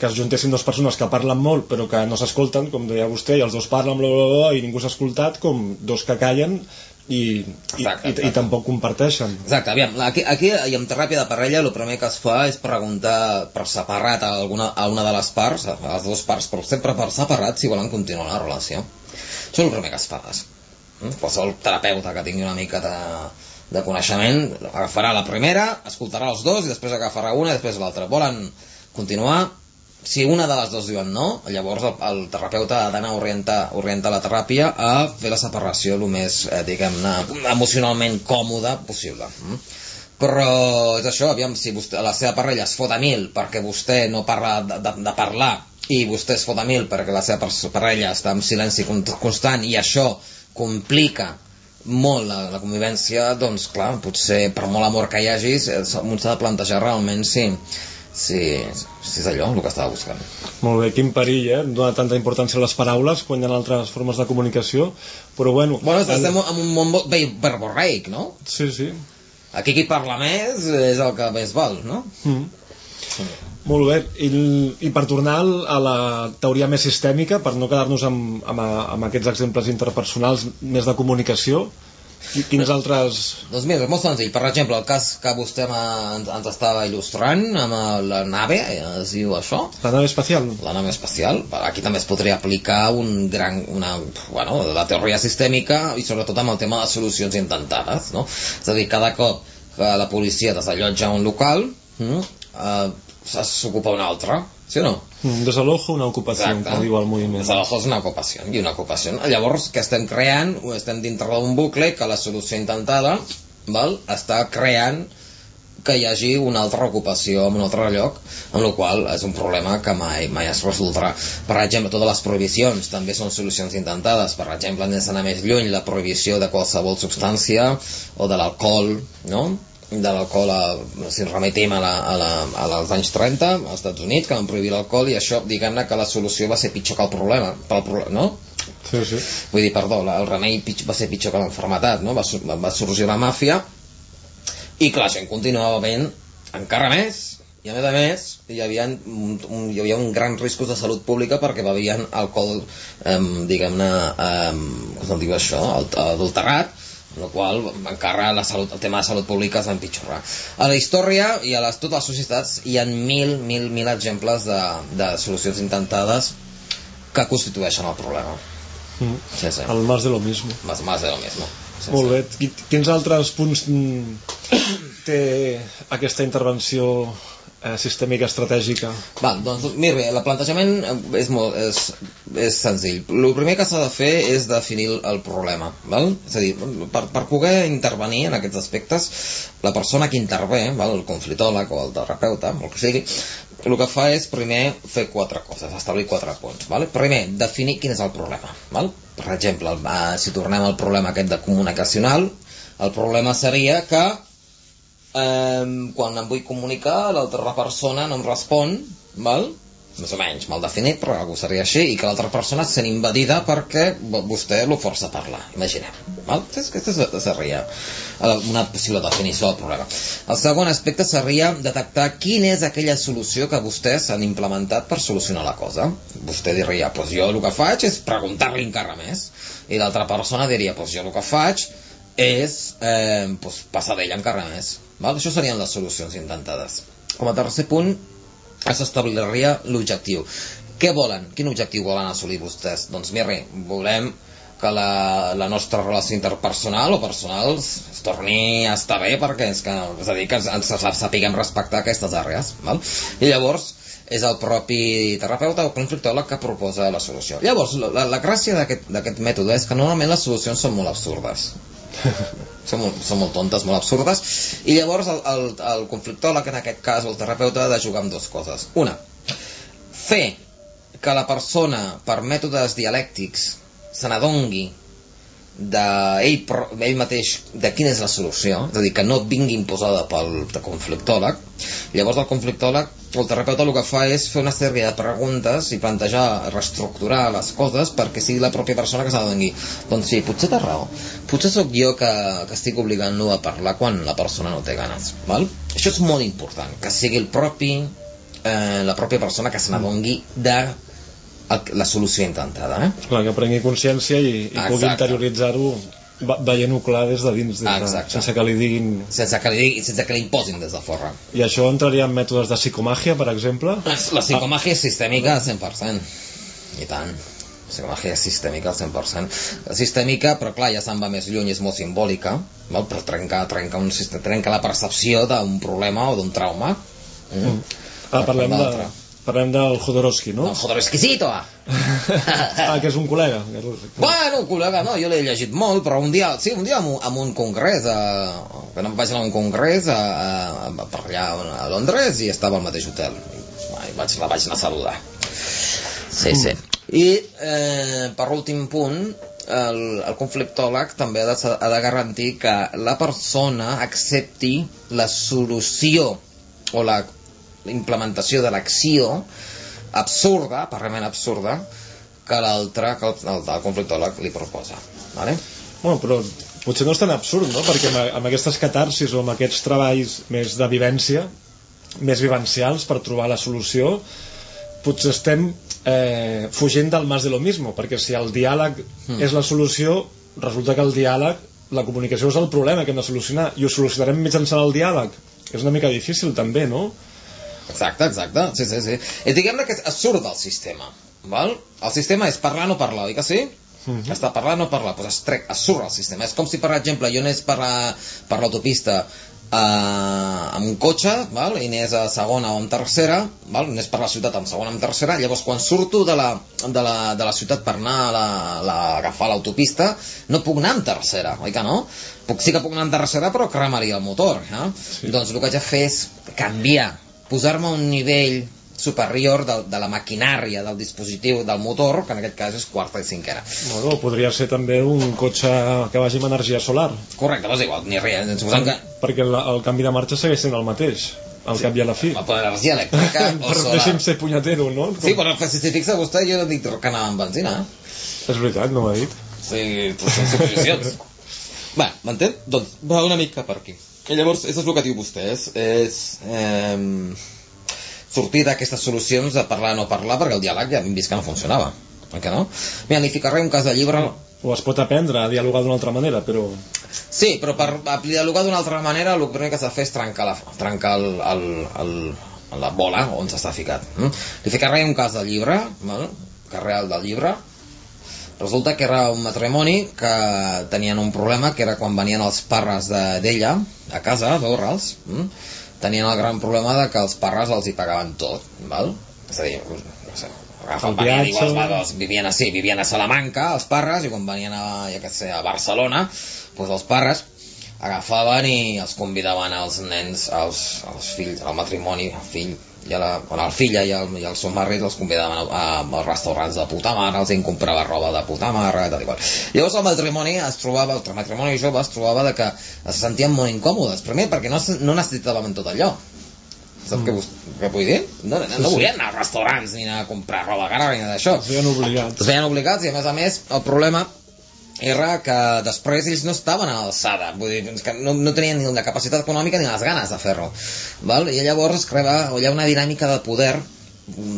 que es juntessin dues persones que parlen molt però que no s'escolten, com deia vostè, i els dos parlen bla, bla, bla, i ningú s'ha escoltat, com dos que callen i, Exacte, i, exacte. i tampoc comparteixen. Exacte, aviam, aquí, aquí i en teràpia de parella el primer que es fa és preguntar per separat a, alguna, a una de les parts, a les dues parts, però sempre per separat si volen continuar la relació. Això és el primer que es fa. Mm? Qualsevol terapeuta que tingui una mica de, de coneixement agafarà la primera, escoltarà els dos i després agafarà una i després l'altra. Volen continuar? Si una de les dues diuen no, llavors el, el terapeuta ha d'anar a orientar, orientar la teràpia a fer la separació el més, eh, diguem-ne, emocionalment còmode possible. Mm? Però és això, aviam, si vostè, la seva parella es fot a mil perquè vostè no parla de, de, de parlar i vostè es fot a mil perquè la seva parella està en silenci con- constant i això complica molt la, la convivència, doncs clar, potser per molt amor que hi hagi, eh, s'ha de plantejar realment si, si, si és allò el que estava buscant. Molt bé, quin perill, eh? Dona tanta importància a les paraules quan hi ha altres formes de comunicació, però bueno... Bueno, el- estem en un món verborreic, no? Sí, sí. Aquí qui parla més és el que més val, no? Mm. Molt bé, I, i per tornar a la teoria més sistèmica, per no quedar-nos amb, amb, amb aquests exemples interpersonals més de comunicació, quins altres... Doncs mira, és molt senzill. Per exemple, el cas que vostè ens, ens estava il·lustrant amb la nave, eh, es diu això, La nave espacial? la nave espacial, aquí també es podria aplicar un gran, una, bueno, la teoria sistèmica i sobretot amb el tema de solucions intentades, no? És a dir, cada cop que la policia desallotja un local, mm, eh, s'ocupa un altre, sí o no? Mm, Desalojo una ocupació, Exacte. que diu el moviment. Desalojos és una ocupació, i una ocupació. Llavors, què estem creant? Ho Estem dintre d'un bucle que la solució intentada val? està creant que hi hagi una altra ocupació en un altre lloc, amb la qual és un problema que mai, mai es resoldrà. Per exemple, totes les prohibicions també són solucions intentades. Per exemple, hem d'anar més lluny la prohibició de qualsevol substància o de l'alcohol, no? De l'alcohol, si ens remetem a, la, a, la, a als anys 30 als Estats Units, que van prohibir l'alcohol i això, diguem-ne que la solució va ser pitjor que el problema, pel problema no? Sí, sí. vull dir, perdó, la- el remei pitjor, va ser pitjor que l'enfermetat, no? Va, sur- va sorgir la màfia i clar, la gent continuava bevent encara més i a més a més hi havia un, un, hi havia un gran riscos de salut pública perquè bevien alcohol eh, diguem-ne eh, com es diu això, adulterat la qual encara la salut, el tema de salut pública es va empitjorar. A la història i a les, totes les societats hi ha mil, mil, mil exemples de, de solucions intentades que constitueixen el problema. Mm. Sí, sí. El mas de lo mismo. Más, más de lo mismo. Sí, Molt sí. bé. Qui- Quins altres punts té aquesta intervenció eh, sistèmica estratègica? Val, doncs mira, el plantejament és, molt, és, és senzill. El primer que s'ha de fer és definir el- problema. Val? És a dir, per, per poder intervenir en aquests aspectes, la persona que intervé, val? el conflictòleg o el terapeuta, el que sigui, el que fa és primer fer quatre coses, establir quatre punts. Val? Primer, definir quin és el problema. Val? Per exemple, eh, si tornem al problema aquest de comunicacional, el problema seria que eh, quan em vull comunicar l'altra persona no em respon val? més o menys mal definit però algú seria així i que l'altra persona se sent invadida perquè vo- vostè lo força a parlar imaginem val? Aquesta seria eh, una possible definició del problema el segon aspecte seria detectar quina és aquella solució que vostès han implementat per solucionar la cosa vostè diria, pues jo el que faig és preguntar-li encara més i l'altra persona diria, pues jo el que faig és eh, pues, passar d'ella encara més. Val? Això serien les solucions intentades. Com a tercer punt, s'establiria l'objectiu. Què volen? Quin objectiu volen assolir vostès? Doncs mira, volem que la, la nostra relació interpersonal o personal es torni a estar bé perquè és, que, és a dir, que ens, ens sapiguem respectar aquestes àrees. Val? I llavors és el propi terapeuta o conflictòleg que proposa la solució. Llavors, la, la, gràcia d'aquest d'aquest mètode és que normalment les solucions són molt absurdes. <laughs> Són molt, són molt tontes, molt absurdes. I llavors el, el, el conflictòleg en aquest cas, o el terapeuta ha de jugar amb dues coses. Una, fer que la persona per mètodes dialèctics se n'adongui d'ell pro- ell mateix de quina és la solució? És a dir, que no vingui imposada pel de conflictòleg. Llavors el conflictòleg el terapeuta el que fa és fer una sèrie de preguntes i plantejar, reestructurar les coses perquè sigui la pròpia persona que s'ha d'adongui doncs sí, potser té raó. Potser sóc jo que, que estic obligant-lo a parlar quan la persona no té ganes val? això és molt important que sigui el propi eh, la pròpia persona que se n'adongui de la solució intentada eh? Clar, que prengui consciència i, i pugui interioritzar-ho ve- veient-ho clar des de dins, des de, Exacte. sense que li diguin... sense que li, digui- sense que li imposin des de fora I això entraria en mètodes de psicomàgia, per exemple? La, la psicomàgia és sistèmica al 100%. I tant. La psicomàgia és sistèmica al 100%. La sistèmica, però clar, ja se'n va més lluny, és molt simbòlica, val? però trenca, trenca, un, sistema- trenca la percepció d'un problema o d'un trauma. Mm. Ah, parlem, de. Parlem del Jodorowsky, no? Joder, exquisito! <laughs> ah. que és un col·lega. Bueno, col·lega, no, jo l'he llegit molt, però un dia, sí, un dia en un, en un congrés, a, que no em vaig anar a un congrés a, a, a, per allà a Londres i estava al mateix hotel. I vaig, la vaig anar a saludar. Sí, sí. I eh, per l'últim punt, el, el conflictòleg també ha de, ha de garantir que la persona accepti la solució o la implementació de l'acció absurda, aparentment absurda, que l'altre, que el, el, el conflictòleg li proposa. Vale? Bueno, però potser no és tan absurd, no? Perquè amb, amb aquestes catarsis o amb aquests treballs més de vivència, més vivencials per trobar la solució, potser estem eh, fugint del mas de lo mismo, perquè si el diàleg Mm. és la solució, resulta que el diàleg, la comunicació és el problema que hem de solucionar, i ho solucionarem mitjançant el diàleg. És una mica difícil també, no? Exacte, exacte. Sí, sí, sí. I diguem-ne que és absurd el sistema. Val? El sistema és parlar o no parlar, oi que sí? -huh. Està parlant o no parlar? Doncs es, trec, es surt el sistema. És com si, per exemple, jo anés per, la, per l'autopista eh, amb un cotxe val? i anés a segona o en tercera val? anés per la ciutat amb segona o en tercera llavors quan surto de la, de la, de la ciutat per anar a, la, la, a agafar l'autopista no puc anar en tercera oi que no? Puc, sí que puc anar en tercera però cremaria el motor eh? sí. doncs el que haig de fer és canviar posar-me a un nivell superior de, de la maquinària del dispositiu del motor, que en aquest cas és quarta i cinquena. Bueno, podria ser també un cotxe que vagi amb energia solar. Correcte, doncs igual, ni res. Suposant que... Perquè el, el canvi de marxa segueix sent el mateix al sí. cap i a la fi. Per energia elèctrica <laughs> o solar. Deixi'm ser punyatero, no? Com... Sí, però si fixa vostè, jo no dic que anava amb benzina. És veritat, no m'ha dit. Sí, són suposicions. <laughs> va, m'entén? Doncs va una mica per aquí. I llavors, és el que diu vostè, és... eh, sortir d'aquestes solucions de parlar o no parlar, perquè el diàleg ja hem vist que no funcionava. Que no? Mira, li ficaré un cas de llibre... O es pot aprendre a dialogar d'una altra manera, però... Sí, però per dialogar d'una altra manera el primer que s'ha de fer és trencar, la, trencar el, el, el, la bola on s'està ficat. Mm? Li ficaré un cas de llibre, val? cas real del llibre, resulta que era un matrimoni que tenien un problema que era quan venien els parres d'ella de, a casa, a veurre'ls mm? tenien el gran problema de que els parres els hi pagaven tot, val? És a dir, no sé, agafen, venien, igual, igual, vivien, sí, vivien a Salamanca, els parres, i quan venien a, ja que sé, a Barcelona, doncs els parres agafaven i els convidaven als nens, als, als fills, al matrimoni, al fill, i a la, quan el fill i el, i el seu marit els convidaven a, a, a restaurants de puta mare, els en comprava roba de puta mare, tal i qual. Llavors el matrimoni es trobava, el matrimoni jove es trobava de que es sentien molt incòmodes, primer perquè no, no necessitaven tot allò, saps mm. què, vos, què vull dir? No, no, no volien anar a restaurants ni anar a comprar roba cara ni d'això. Es veien obligats. Es veien obligats i a més a més el problema era que després ells no estaven a l'alçada, vull dir, que no, no tenien ni la capacitat econòmica ni les ganes de fer-ho. I llavors es creva, hi ha una dinàmica de poder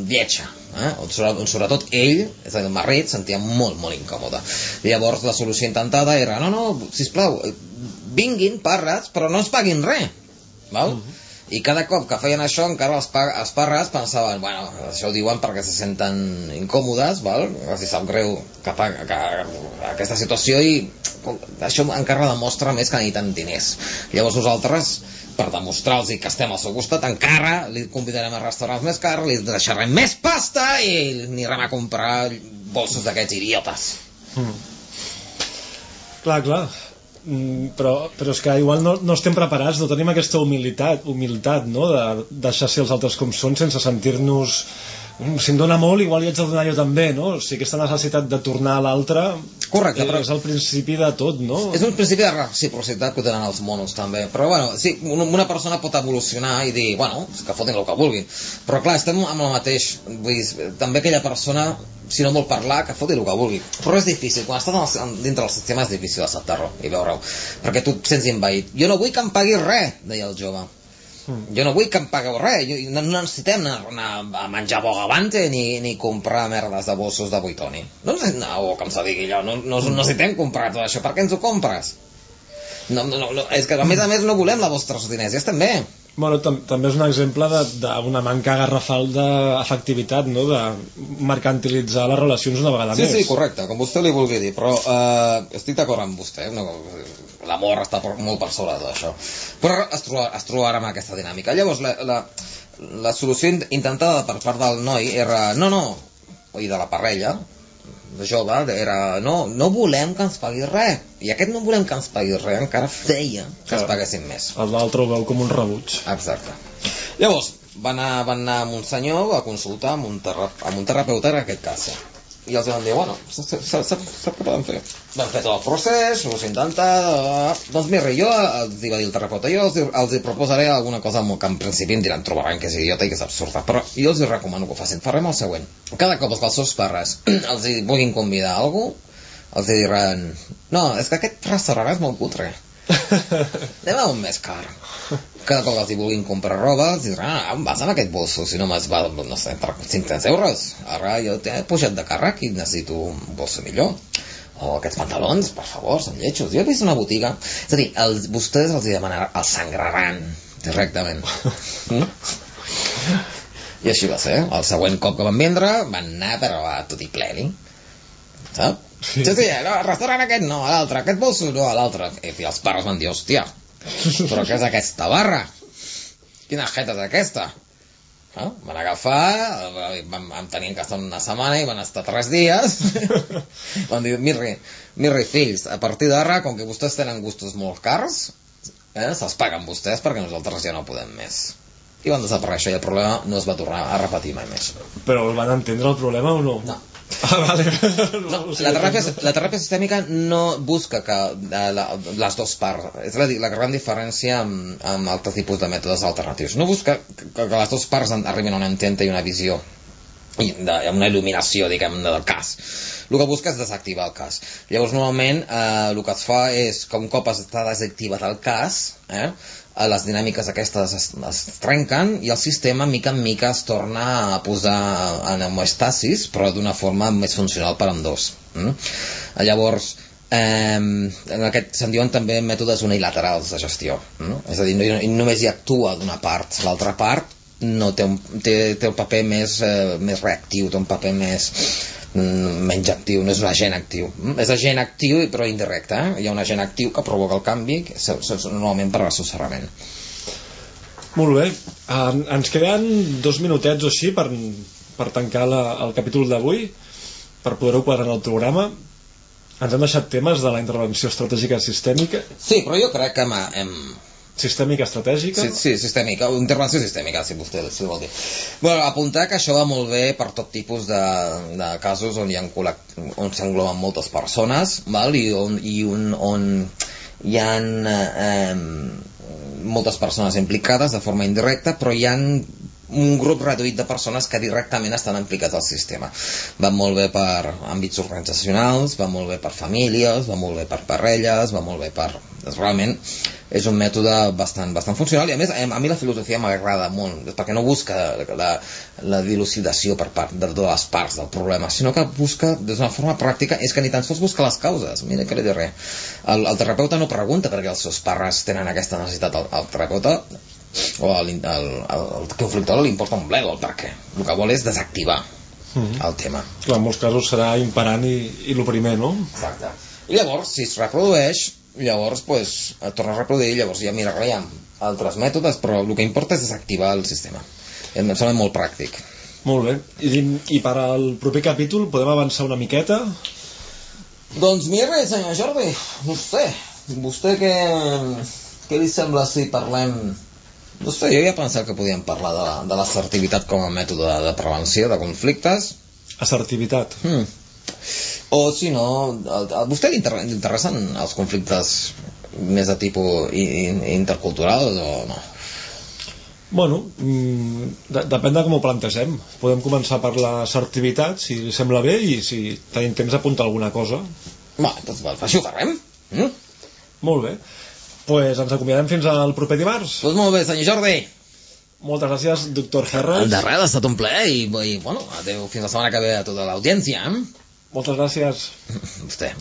lletja, eh? on, on sobretot ell, és a dir, el marit, sentia molt, molt incòmode. I llavors la solució intentada era, no, no, sisplau, vinguin, parres, però no ens paguin res. Val? Uh -huh i cada cop que feien això encara els, pa els parres pensaven bueno, això ho diuen perquè se senten incòmodes val? els sap greu a, a, a aquesta situació i això encara demostra més que necessiten diners llavors nosaltres per demostrar-los que estem al seu costat encara li convidarem a restaurants més cars li deixarem més pasta i anirem a comprar bolsos d'aquests idiotes mm. clar, clar però, però és que igual no, no estem preparats, no tenim aquesta humilitat, humilitat no? de deixar ser els altres com són sense sentir-nos mm, si em dona molt, igual hi haig de donar jo també, no? O sigui, aquesta necessitat de tornar a l'altre Correcte, però... és el principi de tot, no? És un principi de reciprocitat que tenen els monos, també. Però, bueno, sí, una persona pot evolucionar i dir, bueno, que fotin el que vulguin. Però, clar, estem amb el mateix. Vull dir, també aquella persona si no vol parlar, que foti el que vulgui. Però és difícil, quan estàs dintre del sistema és difícil acceptar-ho i veure-ho, perquè tu et sents invaït. Jo no vull que em paguis res, deia el jove. Mm. Jo no vull que em pagueu res, jo, no, no necessitem anar, anar a menjar bogavante ni, ni comprar merdes de bossos de buitoni. No, no, o com se digui allò, no, no, no necessitem comprar tot això, per què ens ho compres? No, no, no, és que a més a més no volem la vostres diners, ja estem bé. Bueno, tam també és un exemple d'una manca garrafal d'efectivitat, no? de mercantilitzar les relacions una vegada sí, més. Sí, sí, correcte, com vostè li vulgui dir, però eh, estic d'acord amb vostè, no? l'amor està per, molt per sobre d'això. Però es troba, es troba ara amb aquesta dinàmica. Llavors, la, la, la solució intentada per part del noi era, no, no, i de la parella, de jove era no, no volem que ens pagui res. I aquest no volem que ens pagui res encara feia que ens paguessin més. l'altre ho veu com un rebuig. Exacte. Llavors van anar, van anar amb un senyor a consultar amb un, amb un terapeuta en aquest cas i els van dir, bueno, sap, què poden fer? Van fer tot el procés, ho intentar... Doncs mira, jo, els va dir el terapeuta, jo els, els hi proposaré alguna cosa que en principi em diran, trobaran que és idiota i que és absurda, però jo els hi recomano que ho facin. Farem el següent. Cada cop que els seus pares <clears throat> els hi vulguin convidar a algú, els hi diran, no, és que aquest restaurant és molt cutre. Anem a un més car cada cop els hi vulguin comprar roba, els diran, ah, vas amb aquest bolso, si no m'has val, no sé, per 500 euros. Ara jo t'he pujat de càrrec i necessito un bolso millor. O aquests pantalons, per favor, són lletjos. Jo he vist una botiga... És a dir, els, vostès els hi demanaran, els sangraran directament. <laughs> Mm? I així va ser. El següent cop que van vendre, van anar però a tot i pleni. Saps? Sí, sí, sí no, el restaurant aquest no, a l'altre, aquest bosso no, a l'altre. I els pares van dir, hòstia, però què és aquesta barra? Quina jeta és aquesta? No? Van agafar, eh, vam, vam tenir que estar una setmana i van estar tres dies. <laughs> van dir, Mirri, Mirri, fills, a partir d'ara, com que vostès tenen gustos molt cars, eh, se'ls paguen vostès perquè nosaltres ja no podem més. I van desaparèixer i el problema no es va tornar a repetir mai més. Però el van entendre el problema o no? No. Ah, vale. No, <laughs> la, teràpia, la teràpia sistèmica no busca que eh, la, les dues parts, és la, la gran diferència amb, amb altres tipus de mètodes alternatius. No busca que, que les dues parts arribin a un entente i una visió i de, una il·luminació, diguem del cas. El que busca és desactivar el cas. Llavors, normalment, eh, el que es fa és que un cop està desactivat el cas, Eh, les dinàmiques aquestes es, es trenquen i el sistema mica en mica es torna a posar en homeostasis però d'una forma més funcional per amb dos mm? llavors eh, en aquest se'n diuen també mètodes unilaterals de gestió mm? és a dir, no, només hi actua d'una part l'altra part no té un, té, té un paper més, eh, més reactiu té un paper més menys actiu, no és un agent actiu mm? és agent actiu però indirecte eh? hi ha un agent actiu que provoca el canvi que és, és normalment per assosserrament molt bé uh, ens queden dos minutets o així per, per tancar la, el capítol d'avui per poder-ho quadrar en el programa ens hem deixat temes de la intervenció estratègica sistèmica sí, però jo crec que hem, hem, Sistèmica estratègica? Sí, sí, sistèmica, intervenció sistèmica, si vostè si vol dir. Bueno, apuntar que això va molt bé per tot tipus de, de casos on hi on s'engloben moltes persones, val? i on, i un, on hi ha eh, moltes persones implicades de forma indirecta, però hi ha un grup reduït de persones que directament estan implicats al sistema. Va molt bé per àmbits organitzacionals, va molt bé per famílies, va molt bé per parelles, va molt bé per... Realment és un mètode bastant, bastant funcional. I a més a mi la filosofia m'agrada molt perquè no busca la, la dilucidació per part de totes les parts del problema sinó que busca d'una forma pràctica és que ni tan sols busca les causes. Mira que li diré. El, el terapeuta no pregunta perquè els seus pares tenen aquesta necessitat el, el terapeuta o el, el, el, el conflictor li importa un bledo el per què el que vol és desactivar mm -hmm. el tema Clar, en molts casos serà imperant i, i el primer, no? exacte i llavors si es reprodueix llavors pues, torna a reproduir i llavors ja mira, hi ha altres mètodes però el que importa és desactivar el sistema em sembla molt pràctic molt bé, i, i per al proper capítol podem avançar una miqueta? doncs mira, senyor Jordi no sé, vostè què, què li sembla si parlem no sé, jo ja pensat que podíem parlar de, l'assertivitat com a mètode de, de prevenció de conflictes. Assertivitat. Hmm. O si no, a vostè li interessen els conflictes més de tipus intercultural o no? Bueno, mm, de depèn de com ho plantegem. Podem començar per l'assertivitat, si li sembla bé, i si tenim temps d'apuntar alguna cosa. Va, doncs així ho farem. Mm? Molt bé pues ens acomiadem fins al proper dimarts. Pues molt bé, senyor Jordi. Moltes gràcies, doctor Herres. De res, ha estat un plaer i, i bueno, adeu fins la setmana que ve a tota l'audiència. Eh? Moltes gràcies. <laughs> Vostè.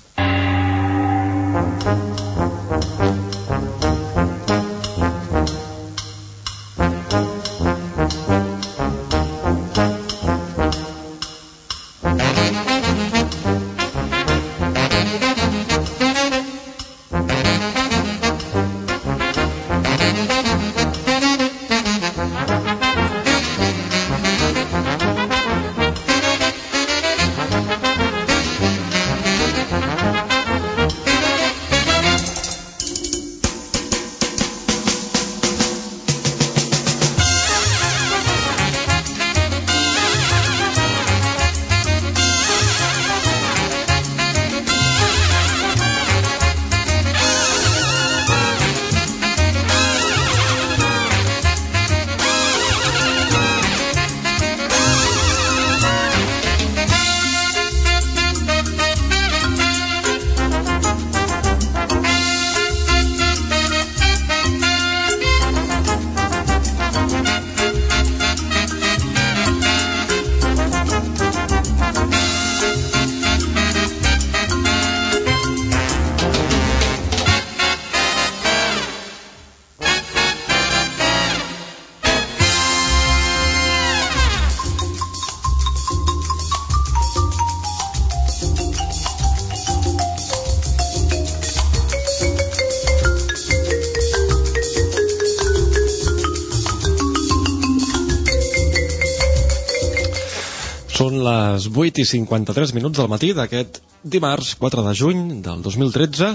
Les 8 i 53 minuts del matí d'aquest dimarts 4 de juny del 2013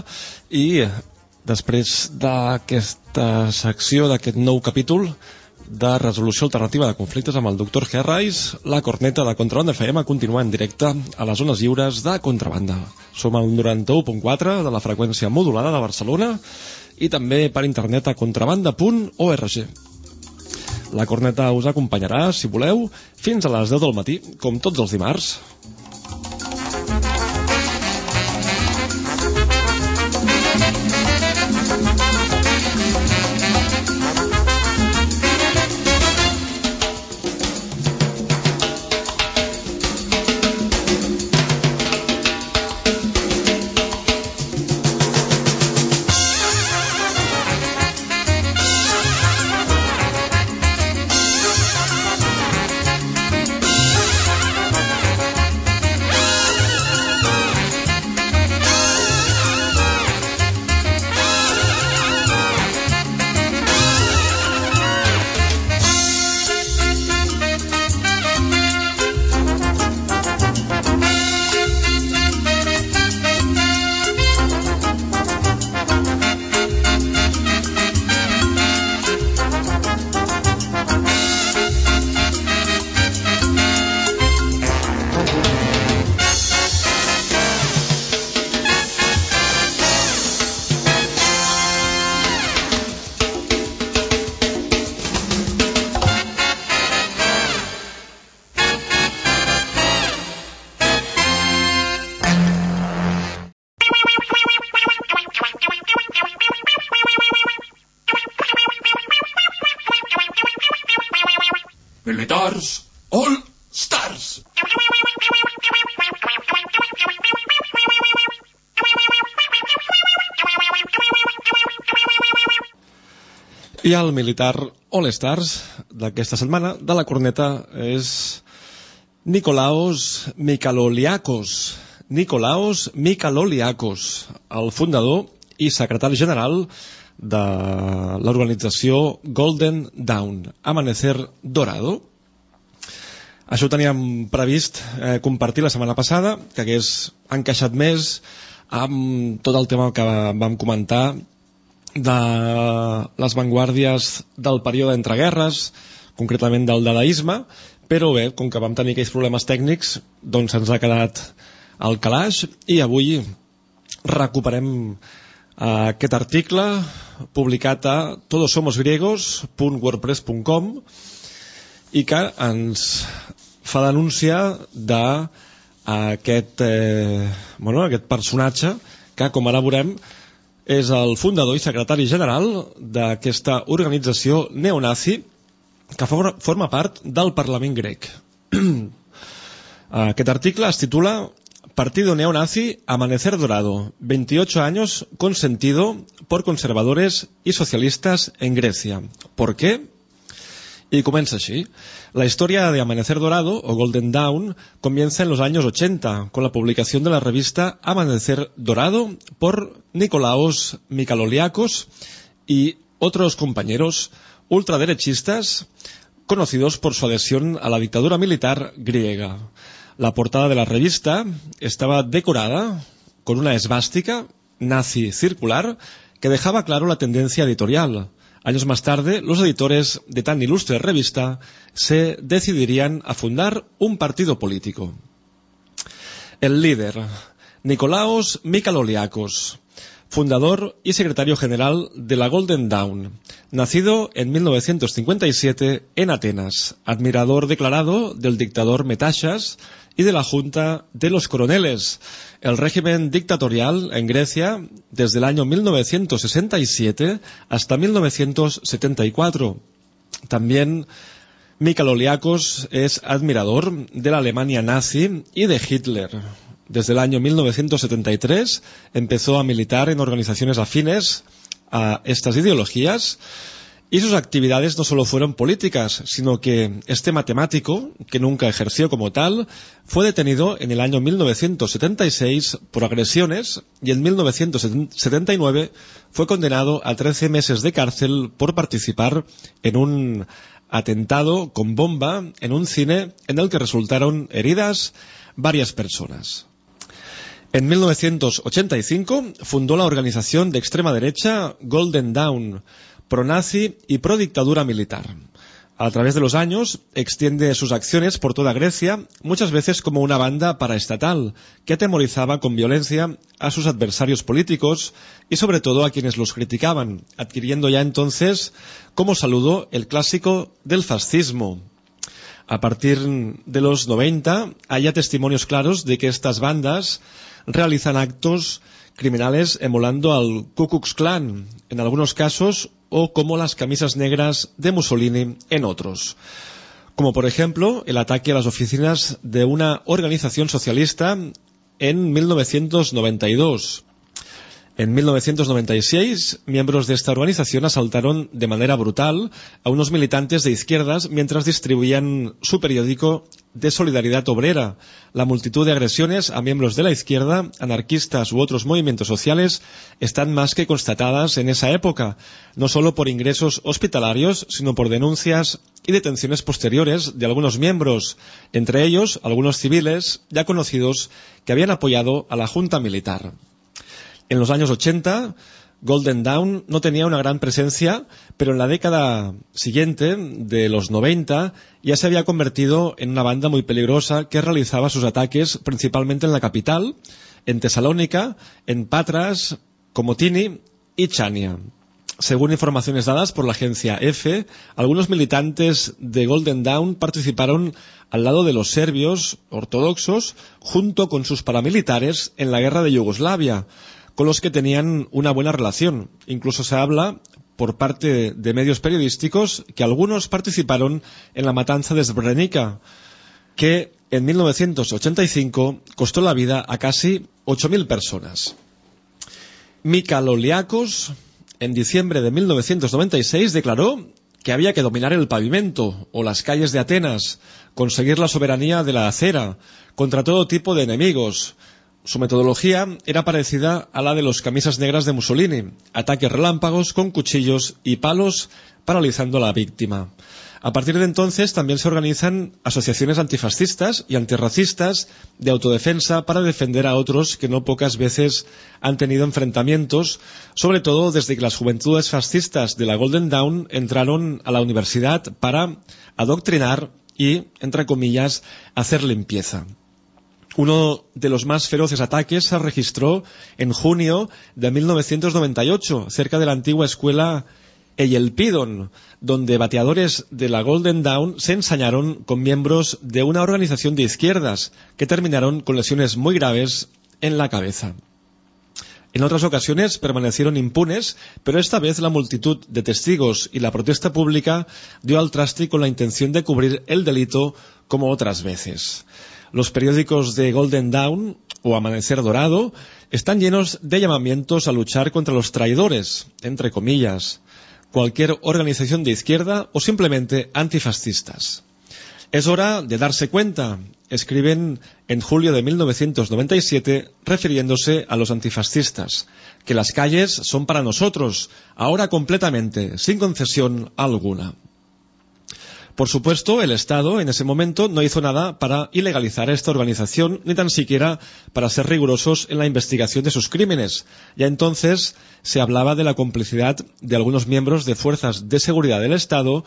i després d'aquesta secció, d'aquest nou capítol de resolució alternativa de conflictes amb el doctor Herrais, la corneta de Contrabanda FM continua en directe a les zones lliures de contrabanda. Som al 91.4 de la freqüència modulada de Barcelona i també per internet a contrabanda.org. La corneta us acompanyarà, si voleu, fins a les 10 del matí, com tots els dimarts. El militar All Stars d'aquesta setmana de la corneta és Nicolaos Mikaloliakos. Nicolaos Mikaloliakos, el fundador i secretari general de l'organització Golden Dawn, Amanecer Dorado. Això ho teníem previst eh, compartir la setmana passada, que hagués encaixat més amb tot el tema que vam comentar de les vanguardies del període entre guerres, concretament del dadaisme, però bé, com que vam tenir aquells problemes tècnics, doncs ens ha quedat al calaix i avui recuperem eh, aquest article publicat a todosomosgriegos.wordpress.com i que ens fa denúncia de aquest, eh, bueno, aquest personatge que, com ara veurem, és el fundador i secretari general d'aquesta organització neonazi que forma part del Parlament grec. <clears throat> Aquest article es titula Partido neonazi Amanecer Dorado, 28 años consentido por conservadores y socialistas en Grecia. ¿Por qué? Y comienza así. La historia de Amanecer Dorado, o Golden Dawn, comienza en los años 80, con la publicación de la revista Amanecer Dorado por Nicolaos Mikaloliakos y otros compañeros ultraderechistas conocidos por su adhesión a la dictadura militar griega. La portada de la revista estaba decorada con una esvástica nazi circular que dejaba claro la tendencia editorial. Años más tarde, los editores de tan ilustre revista se decidirían a fundar un partido político. El líder, Nicolaos Mikaloliakos, fundador y secretario general de la Golden Dawn, nacido en 1957 en Atenas, admirador declarado del dictador Metashas y de la Junta de los Coroneles, el régimen dictatorial en Grecia desde el año 1967 hasta 1974. También Mikaloliakos es admirador de la Alemania nazi y de Hitler. Desde el año 1973 empezó a militar en organizaciones afines a estas ideologías Y sus actividades no solo fueron políticas, sino que este matemático, que nunca ejerció como tal, fue detenido en el año 1976 por agresiones y en 1979 fue condenado a 13 meses de cárcel por participar en un atentado con bomba en un cine en el que resultaron heridas varias personas. En 1985 fundó la organización de extrema derecha Golden Dawn, pro-nazi y pro-dictadura militar. A través de los años extiende sus acciones por toda Grecia, muchas veces como una banda paraestatal, que atemorizaba con violencia a sus adversarios políticos y sobre todo a quienes los criticaban, adquiriendo ya entonces como saludo el clásico del fascismo. A partir de los 90 haya testimonios claros de que estas bandas realizan actos criminales emulando al Ku Klux Klan en algunos casos o como las camisas negras de Mussolini en otros. Como por ejemplo el ataque a las oficinas de una organización socialista en 1992 en 1996, miembros de esta organización asaltaron de manera brutal a unos militantes de izquierdas mientras distribuían su periódico de solidaridad obrera. La multitud de agresiones a miembros de la izquierda, anarquistas u otros movimientos sociales están más que constatadas en esa época, no solo por ingresos hospitalarios, sino por denuncias y detenciones posteriores de algunos miembros, entre ellos algunos civiles ya conocidos que habían apoyado a la Junta Militar. En los años 80, Golden Dawn no tenía una gran presencia, pero en la década siguiente, de los 90, ya se había convertido en una banda muy peligrosa que realizaba sus ataques principalmente en la capital, en Tesalónica, en Patras, Comotini y Chania. Según informaciones dadas por la agencia EFE, algunos militantes de Golden Dawn participaron al lado de los serbios ortodoxos junto con sus paramilitares en la guerra de Yugoslavia, con los que tenían una buena relación. Incluso se habla por parte de medios periodísticos que algunos participaron en la matanza de Srebrenica, que en 1985 costó la vida a casi 8.000 personas. Mikaloliakos, en diciembre de 1996, declaró que había que dominar el pavimento o las calles de Atenas, conseguir la soberanía de la acera contra todo tipo de enemigos, su metodología era parecida a la de los camisas negras de Mussolini, ataques relámpagos con cuchillos y palos paralizando a la víctima. A partir de entonces también se organizan asociaciones antifascistas y antirracistas de autodefensa para defender a otros que no pocas veces han tenido enfrentamientos, sobre todo desde que las juventudes fascistas de la Golden Dawn entraron a la universidad para adoctrinar y, entre comillas, hacer limpieza. Uno de los más feroces ataques se registró en junio de 1998, cerca de la antigua escuela Eyelpidon, donde bateadores de la Golden Dawn se ensañaron con miembros de una organización de izquierdas que terminaron con lesiones muy graves en la cabeza. En otras ocasiones permanecieron impunes, pero esta vez la multitud de testigos y la protesta pública dio al traste con la intención de cubrir el delito como otras veces. Los periódicos de Golden Dawn o Amanecer Dorado están llenos de llamamientos a luchar contra los traidores, entre comillas, cualquier organización de izquierda o simplemente antifascistas. Es hora de darse cuenta, escriben en julio de 1997 refiriéndose a los antifascistas, que las calles son para nosotros, ahora completamente, sin concesión alguna. Por supuesto, el Estado en ese momento no hizo nada para ilegalizar a esta organización, ni tan siquiera para ser rigurosos en la investigación de sus crímenes. Ya entonces se hablaba de la complicidad de algunos miembros de fuerzas de seguridad del Estado,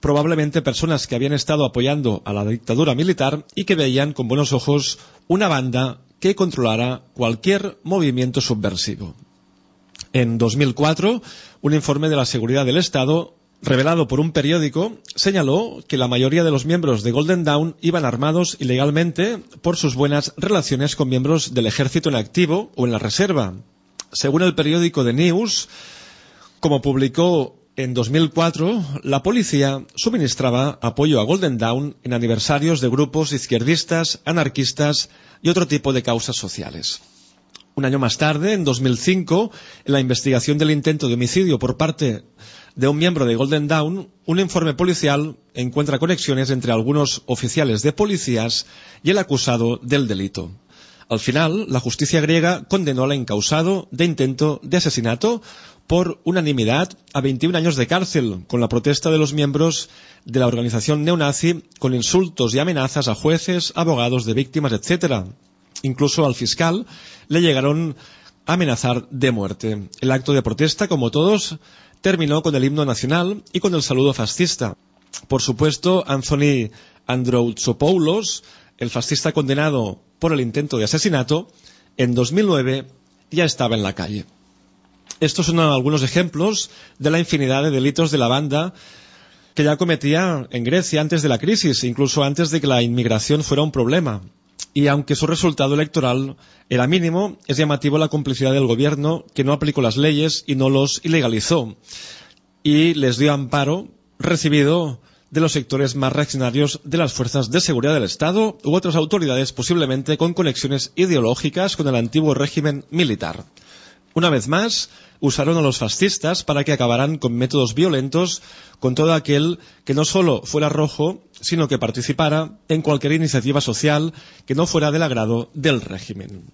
probablemente personas que habían estado apoyando a la dictadura militar y que veían con buenos ojos una banda que controlara cualquier movimiento subversivo. En 2004, un informe de la Seguridad del Estado revelado por un periódico, señaló que la mayoría de los miembros de Golden Dawn iban armados ilegalmente por sus buenas relaciones con miembros del ejército en activo o en la reserva. Según el periódico The News, como publicó en 2004, la policía suministraba apoyo a Golden Dawn en aniversarios de grupos izquierdistas, anarquistas y otro tipo de causas sociales. Un año más tarde, en 2005, en la investigación del intento de homicidio por parte de un miembro de Golden Dawn, un informe policial encuentra conexiones entre algunos oficiales de policías y el acusado del delito. Al final, la justicia griega condenó al encausado de intento de asesinato por unanimidad a 21 años de cárcel, con la protesta de los miembros de la organización neonazi, con insultos y amenazas a jueces, abogados de víctimas, etc. Incluso al fiscal le llegaron a amenazar de muerte. El acto de protesta, como todos, terminó con el himno nacional y con el saludo fascista. Por supuesto, Anthony Androutsopoulos, el fascista condenado por el intento de asesinato, en 2009 ya estaba en la calle. Estos son algunos ejemplos de la infinidad de delitos de la banda que ya cometía en Grecia antes de la crisis, incluso antes de que la inmigración fuera un problema. Y aunque su resultado electoral era mínimo, es llamativo la complicidad del gobierno que no aplicó las leyes y no los ilegalizó. Y les dio amparo recibido de los sectores más reaccionarios de las fuerzas de seguridad del Estado u otras autoridades posiblemente con conexiones ideológicas con el antiguo régimen militar. Una vez más, usaron a los fascistas para que acabaran con métodos violentos con todo aquel que no solo fuera rojo, sino que participara en cualquier iniciativa social que no fuera del agrado del régimen.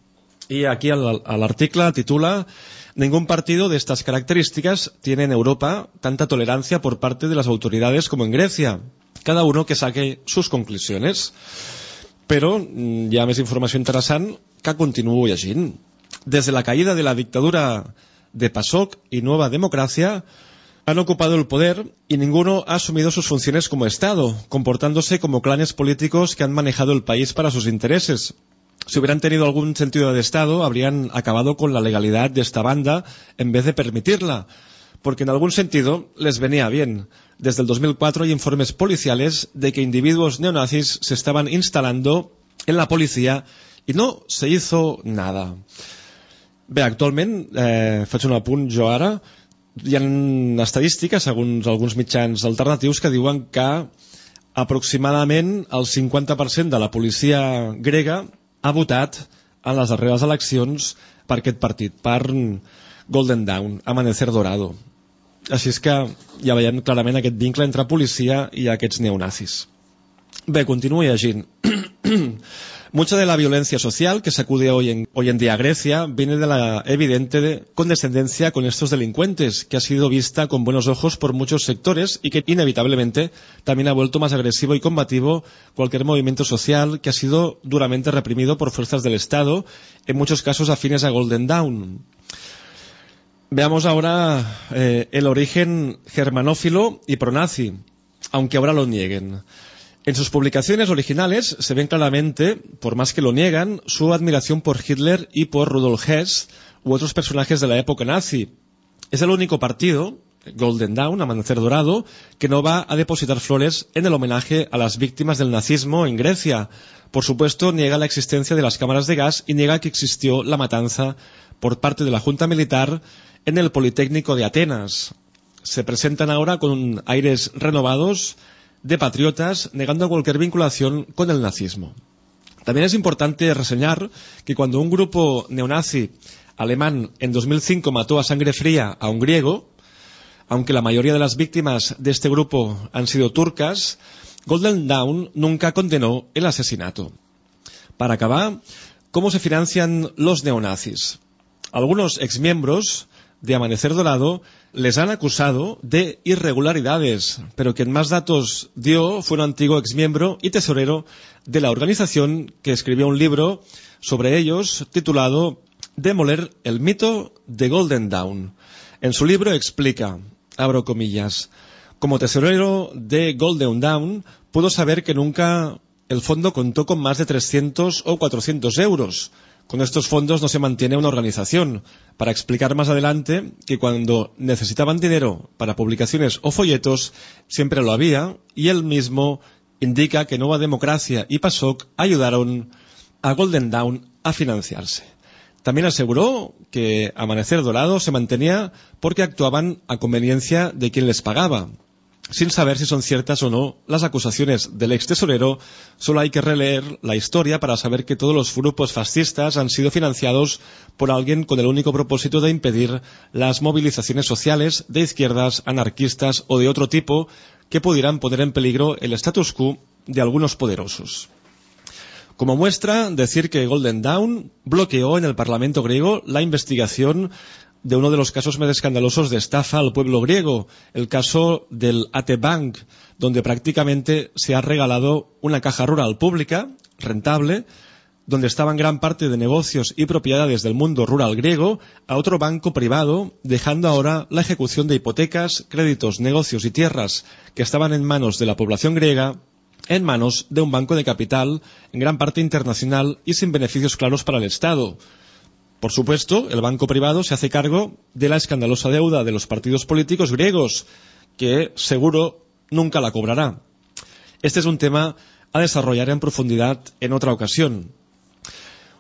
Y aquí al, al artículo titula Ningún partido de estas características tiene en Europa tanta tolerancia por parte de las autoridades como en Grecia. Cada uno que saque sus conclusiones. Però mm, hi ha més informació interessant que continuo llegint. Desde la caída de la dictadura de PASOK y Nueva Democracia han ocupado el poder y ninguno ha asumido sus funciones como Estado, comportándose como clanes políticos que han manejado el país para sus intereses. Si hubieran tenido algún sentido de Estado, habrían acabado con la legalidad de esta banda en vez de permitirla, porque en algún sentido les venía bien. Desde el 2004 hay informes policiales de que individuos neonazis se estaban instalando en la policía y no se hizo nada. Bé, actualment, eh, faig un apunt jo ara, hi ha estadístiques, segons alguns mitjans alternatius, que diuen que aproximadament el 50% de la policia grega ha votat en les darreres eleccions per aquest partit, per Golden Dawn, Amanecer Dorado. Així és que ja veiem clarament aquest vincle entre policia i aquests neonazis. Bé, continuo llegint. <clears throat> Mucha de la violencia social que sacude hoy en, hoy en día a Grecia viene de la evidente de- condescendencia con estos delincuentes, que ha sido vista con buenos ojos por muchos sectores y que inevitablemente también ha vuelto más agresivo y combativo cualquier movimiento social que ha sido duramente reprimido por fuerzas del Estado, en muchos casos afines a Golden Dawn. Veamos ahora eh, el origen germanófilo y pronazi, aunque ahora lo nieguen. En sus publicaciones originales se ven claramente, por más que lo niegan, su admiración por Hitler y por Rudolf Hess u otros personajes de la época nazi. Es el único partido, Golden Dawn, Amanecer Dorado, que no va a depositar flores en el homenaje a las víctimas del nazismo en Grecia. Por supuesto, niega la existencia de las cámaras de gas y niega que existió la matanza por parte de la Junta Militar en el Politécnico de Atenas. Se presentan ahora con aires renovados de patriotas, negando cualquier vinculación con el nazismo. También es importante reseñar que cuando un grupo neonazi alemán en 2005 mató a sangre fría a un griego, aunque la mayoría de las víctimas de este grupo han sido turcas, Golden Dawn nunca condenó el asesinato. Para acabar, ¿cómo se financian los neonazis? Algunos exmiembros de Amanecer Dorado les han acusado de irregularidades, pero quien más datos dio fue un antiguo exmiembro y tesorero de la organización que escribió un libro sobre ellos titulado Demoler el mito de Golden Dawn. En su libro explica, abro comillas, como tesorero de Golden Dawn pudo saber que nunca el fondo contó con más de 300 o 400 euros. Con estos fondos no se mantiene una organización. Para explicar más adelante que cuando necesitaban dinero para publicaciones o folletos, siempre lo había, y él mismo indica que Nueva Democracia y PASOK ayudaron a Golden Dawn a financiarse. También aseguró que Amanecer Dorado se mantenía porque actuaban a conveniencia de quien les pagaba. Sin saber si son ciertas o no las acusaciones del ex tesorero, solo hay que releer la historia para saber que todos los grupos fascistas han sido financiados por alguien con el único propósito de impedir las movilizaciones sociales de izquierdas, anarquistas o de otro tipo que pudieran poner en peligro el status quo de algunos poderosos. Como muestra, decir que Golden Dawn bloqueó en el Parlamento griego la investigación de uno de los casos más escandalosos de estafa al pueblo griego, el caso del AT Bank, donde prácticamente se ha regalado una caja rural pública, rentable, donde estaban gran parte de negocios y propiedades del mundo rural griego, a otro banco privado, dejando ahora la ejecución de hipotecas, créditos, negocios y tierras que estaban en manos de la población griega en manos de un banco de capital, en gran parte internacional y sin beneficios claros para el Estado. Por supuesto, el banco privado se hace cargo de la escandalosa deuda de los partidos políticos griegos, que seguro nunca la cobrará. Este es un tema a desarrollar en profundidad en otra ocasión.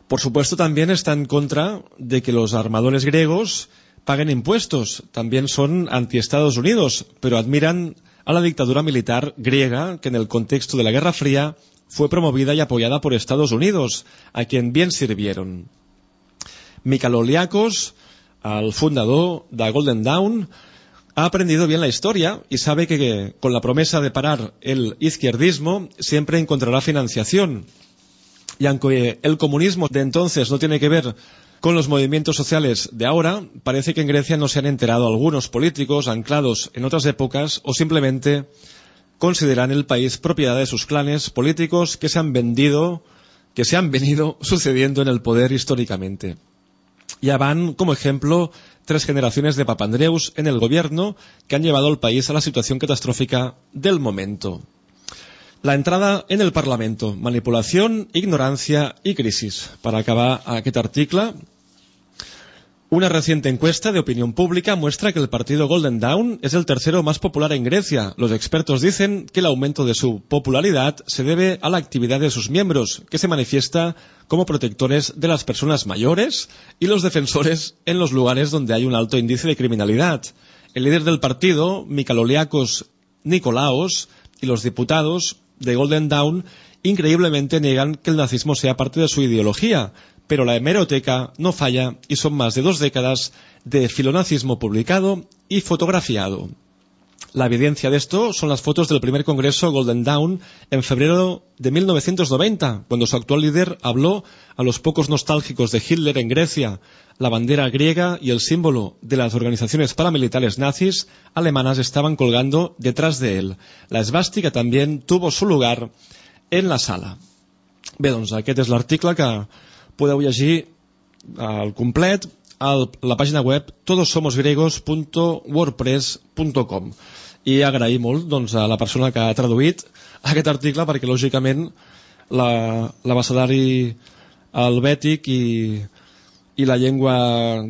Por supuesto, también está en contra de que los armadores griegos paguen impuestos. También son anti-Estados Unidos, pero admiran a la dictadura militar griega que en el contexto de la Guerra Fría fue promovida y apoyada por Estados Unidos, a quien bien sirvieron. Mikaloliakos, el fundador de Golden Dawn, ha aprendido bien la historia y sabe que con la promesa de parar el izquierdismo siempre encontrará financiación. Y aunque el comunismo de entonces no tiene que ver con los movimientos sociales de ahora, parece que en Grecia no se han enterado algunos políticos anclados en otras épocas o simplemente consideran el país propiedad de sus clanes políticos que se han vendido, que se han venido <laughs> sucediendo en el poder históricamente. Ya van, como ejemplo, tres generaciones de papandreus en el gobierno que han llevado al país a la situación catastrófica del momento. La entrada en el Parlamento, manipulación, ignorancia y crisis. Para acabar aquest article, una reciente encuesta de opinión pública muestra que el partido Golden Dawn es el tercero más popular en Grecia. Los expertos dicen que el aumento de su popularidad se debe a la actividad de sus miembros, que se manifiesta como protectores de las personas mayores y los defensores en los lugares donde hay un alto índice de criminalidad. El líder del partido, Mikaloliakos Nikolaos, y los diputados de Golden Dawn increíblemente niegan que el nazismo sea parte de su ideología, pero la hemeroteca no falla y son más de dos décadas de filonazismo publicado y fotografiado. La evidencia de esto son las fotos del primer congreso Golden Dawn en febrero de 1990, cuando su actual líder habló a los pocos nostálgicos de Hitler en Grecia. La bandera griega y el símbolo de las organizaciones paramilitares nazis alemanas estaban colgando detrás de él. La esvástica también tuvo su lugar en la sala. Bé, doncs aquest és l'article que podeu llegir al complet a la pàgina web todosomosgregos.wordpress.com i agrair molt doncs, a la persona que ha traduït aquest article perquè lògicament l'abecedari helvètic i, i la llengua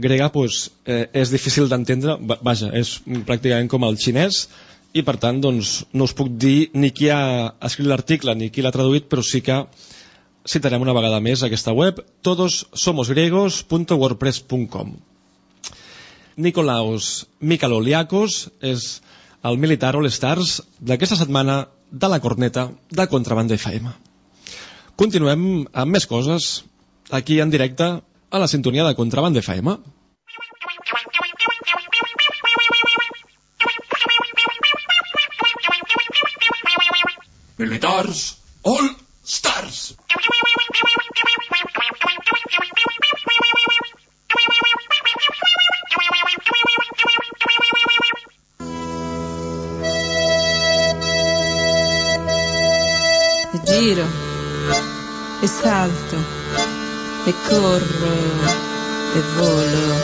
grega pues, eh, és difícil d'entendre. Vaja, és pràcticament com el xinès. I per tant doncs, no us puc dir ni qui ha escrit l'article ni qui l'ha traduït però sí que citarem una vegada més aquesta web todossomosgregos.wordpress.com Nicolaos Mikaloliakos és el militar All-Stars d'aquesta setmana de la corneta de Contrabanda FM. Continuem amb més coses aquí en directe a la sintonia de Contrabanda FM. Militars All Stars. E giro e salto e corro e volo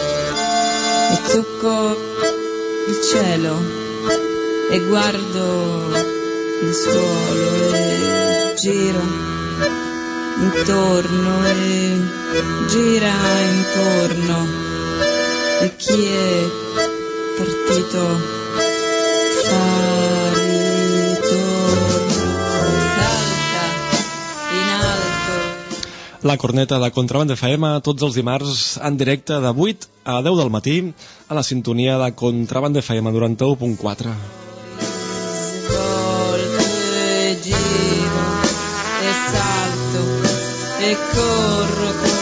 e tocco il cielo e guardo il suolo e giro intorno e gira intorno. E chi è partito? Fa in alto. La corneta de Contrabanda FM tots els dimarts en directe de 8 a 10 del matí a la sintonia de Contrabanda FM 91.4. corro,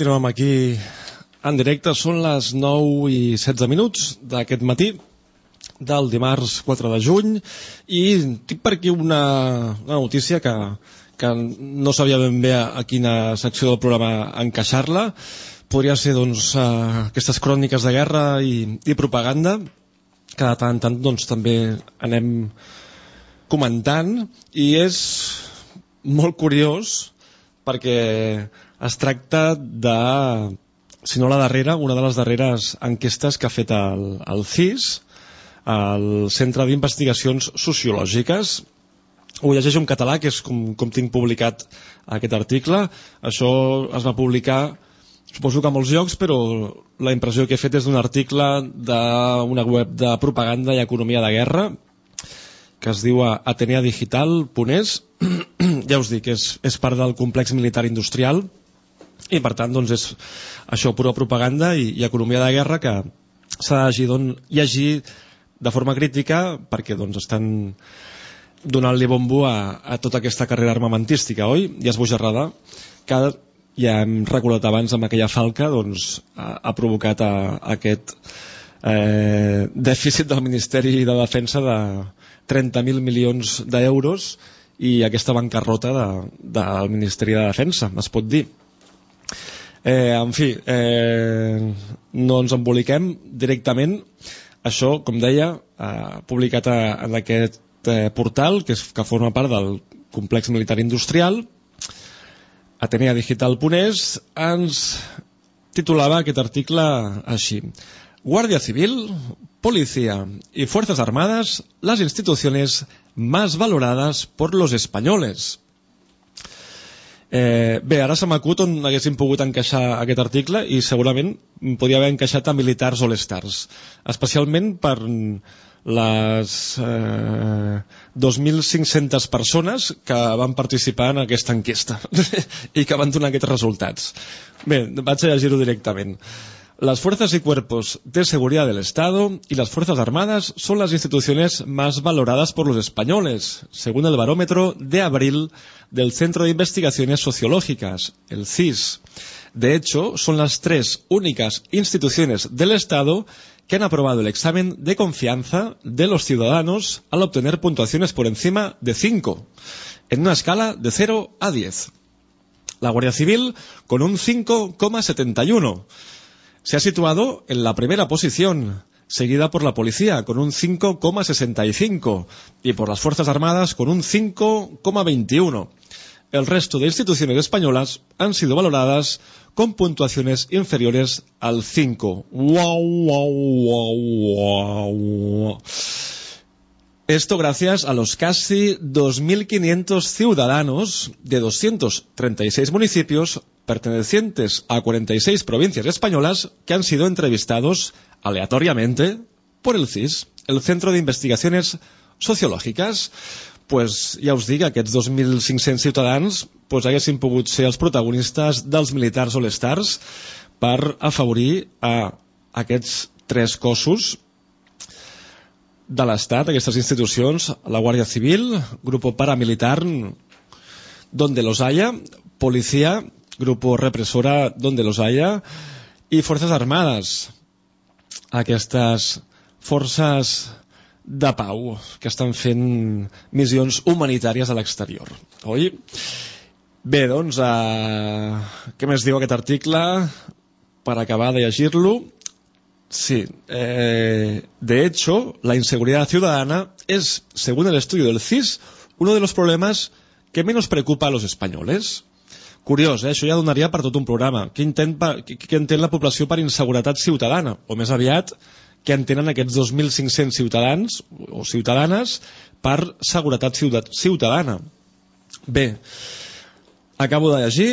Continuem aquí en directe. Són les 9 i 16 minuts d'aquest matí del dimarts 4 de juny i tinc per aquí una, una notícia que, que no sabia ben bé a quina secció del programa encaixar-la. Podria ser doncs, aquestes cròniques de guerra i, i propaganda que de tant en tant doncs, també anem comentant i és molt curiós perquè es tracta de, si no la darrera, una de les darreres enquestes que ha fet el, el CIS, el Centre d'Investigacions Sociològiques. Ho llegeixo en català, que és com, com tinc publicat aquest article. Això es va publicar, suposo que a molts llocs, però la impressió que he fet és d'un article d'una web de propaganda i economia de guerra, que es diu ateneadigital.es <clears throat> ja us dic, és, és part del complex militar industrial i per tant doncs és això pura propaganda i, i economia de guerra que s'ha de llegir, don, llegir de forma crítica perquè doncs estan donant-li bombo a, a tota aquesta carrera armamentística, oi? I esbojarrada que ja hem recordat abans amb aquella falca doncs, ha, ha provocat a, a aquest eh, dèficit del Ministeri de Defensa de 30.000 milions d'euros i aquesta bancarrota de, del Ministeri de Defensa, es pot dir. Eh, en fi, eh, no ens emboliquem directament. Això, com deia, eh, publicat a, en aquest eh, portal, que, és, que forma part del complex militar industrial, ateneadigital.es, ens titulava aquest article així. Guardia Civil, Policía y Fuerzas Armadas, las instituciones más valoradas por los españoles. Eh, bé, ara se m'acut on haguéssim pogut encaixar aquest article i segurament podia haver encaixat a militars all stars, especialment per les eh, 2.500 persones que van participar en aquesta enquesta <laughs> i que van donar aquests resultats. Bé, vaig a llegir-ho directament. Las fuerzas y cuerpos de seguridad del Estado y las Fuerzas Armadas son las instituciones más valoradas por los españoles, según el barómetro de abril del Centro de Investigaciones Sociológicas, el CIS. De hecho, son las tres únicas instituciones del Estado que han aprobado el examen de confianza de los ciudadanos al obtener puntuaciones por encima de 5, en una escala de 0 a 10. La Guardia Civil con un 5,71 se ha situado en la primera posición, seguida por la policía con un 5,65 y por las Fuerzas Armadas con un 5,21. El resto de instituciones españolas han sido valoradas con puntuaciones inferiores al 5. Wow, wow, wow, wow. Esto gracias a los casi 2.500 ciudadanos de 236 municipios pertenecientes a 46 provincias españolas que han sido entrevistados aleatoriamente por el CIS, el Centro de Investigaciones Sociològiques. Pues ja us dic, aquests 2.500 ciutadans pues, haguessin pogut ser els protagonistes dels militars all stars per afavorir a aquests tres cossos de l'Estat, aquestes institucions, la Guàrdia Civil, Grupo Paramilitar, donde los haya, Policía, Grupo Represora, donde los haya, i Forces Armades, aquestes forces de pau que estan fent missions humanitàries a l'exterior, oi? Bé, doncs, eh, què més diu aquest article? Per acabar de llegir-lo, Sí, eh, de hecho, la inseguridad ciudadana es, según el estudio del CIS, uno de los problemas que menos preocupa a los españoles. Curiós, eh? això ja donaria per tot un programa. Què, intent, per, què entén la població per inseguretat ciutadana? O més aviat, què entenen aquests 2.500 ciutadans o ciutadanes per seguretat ciutadana? Bé, acabo de llegir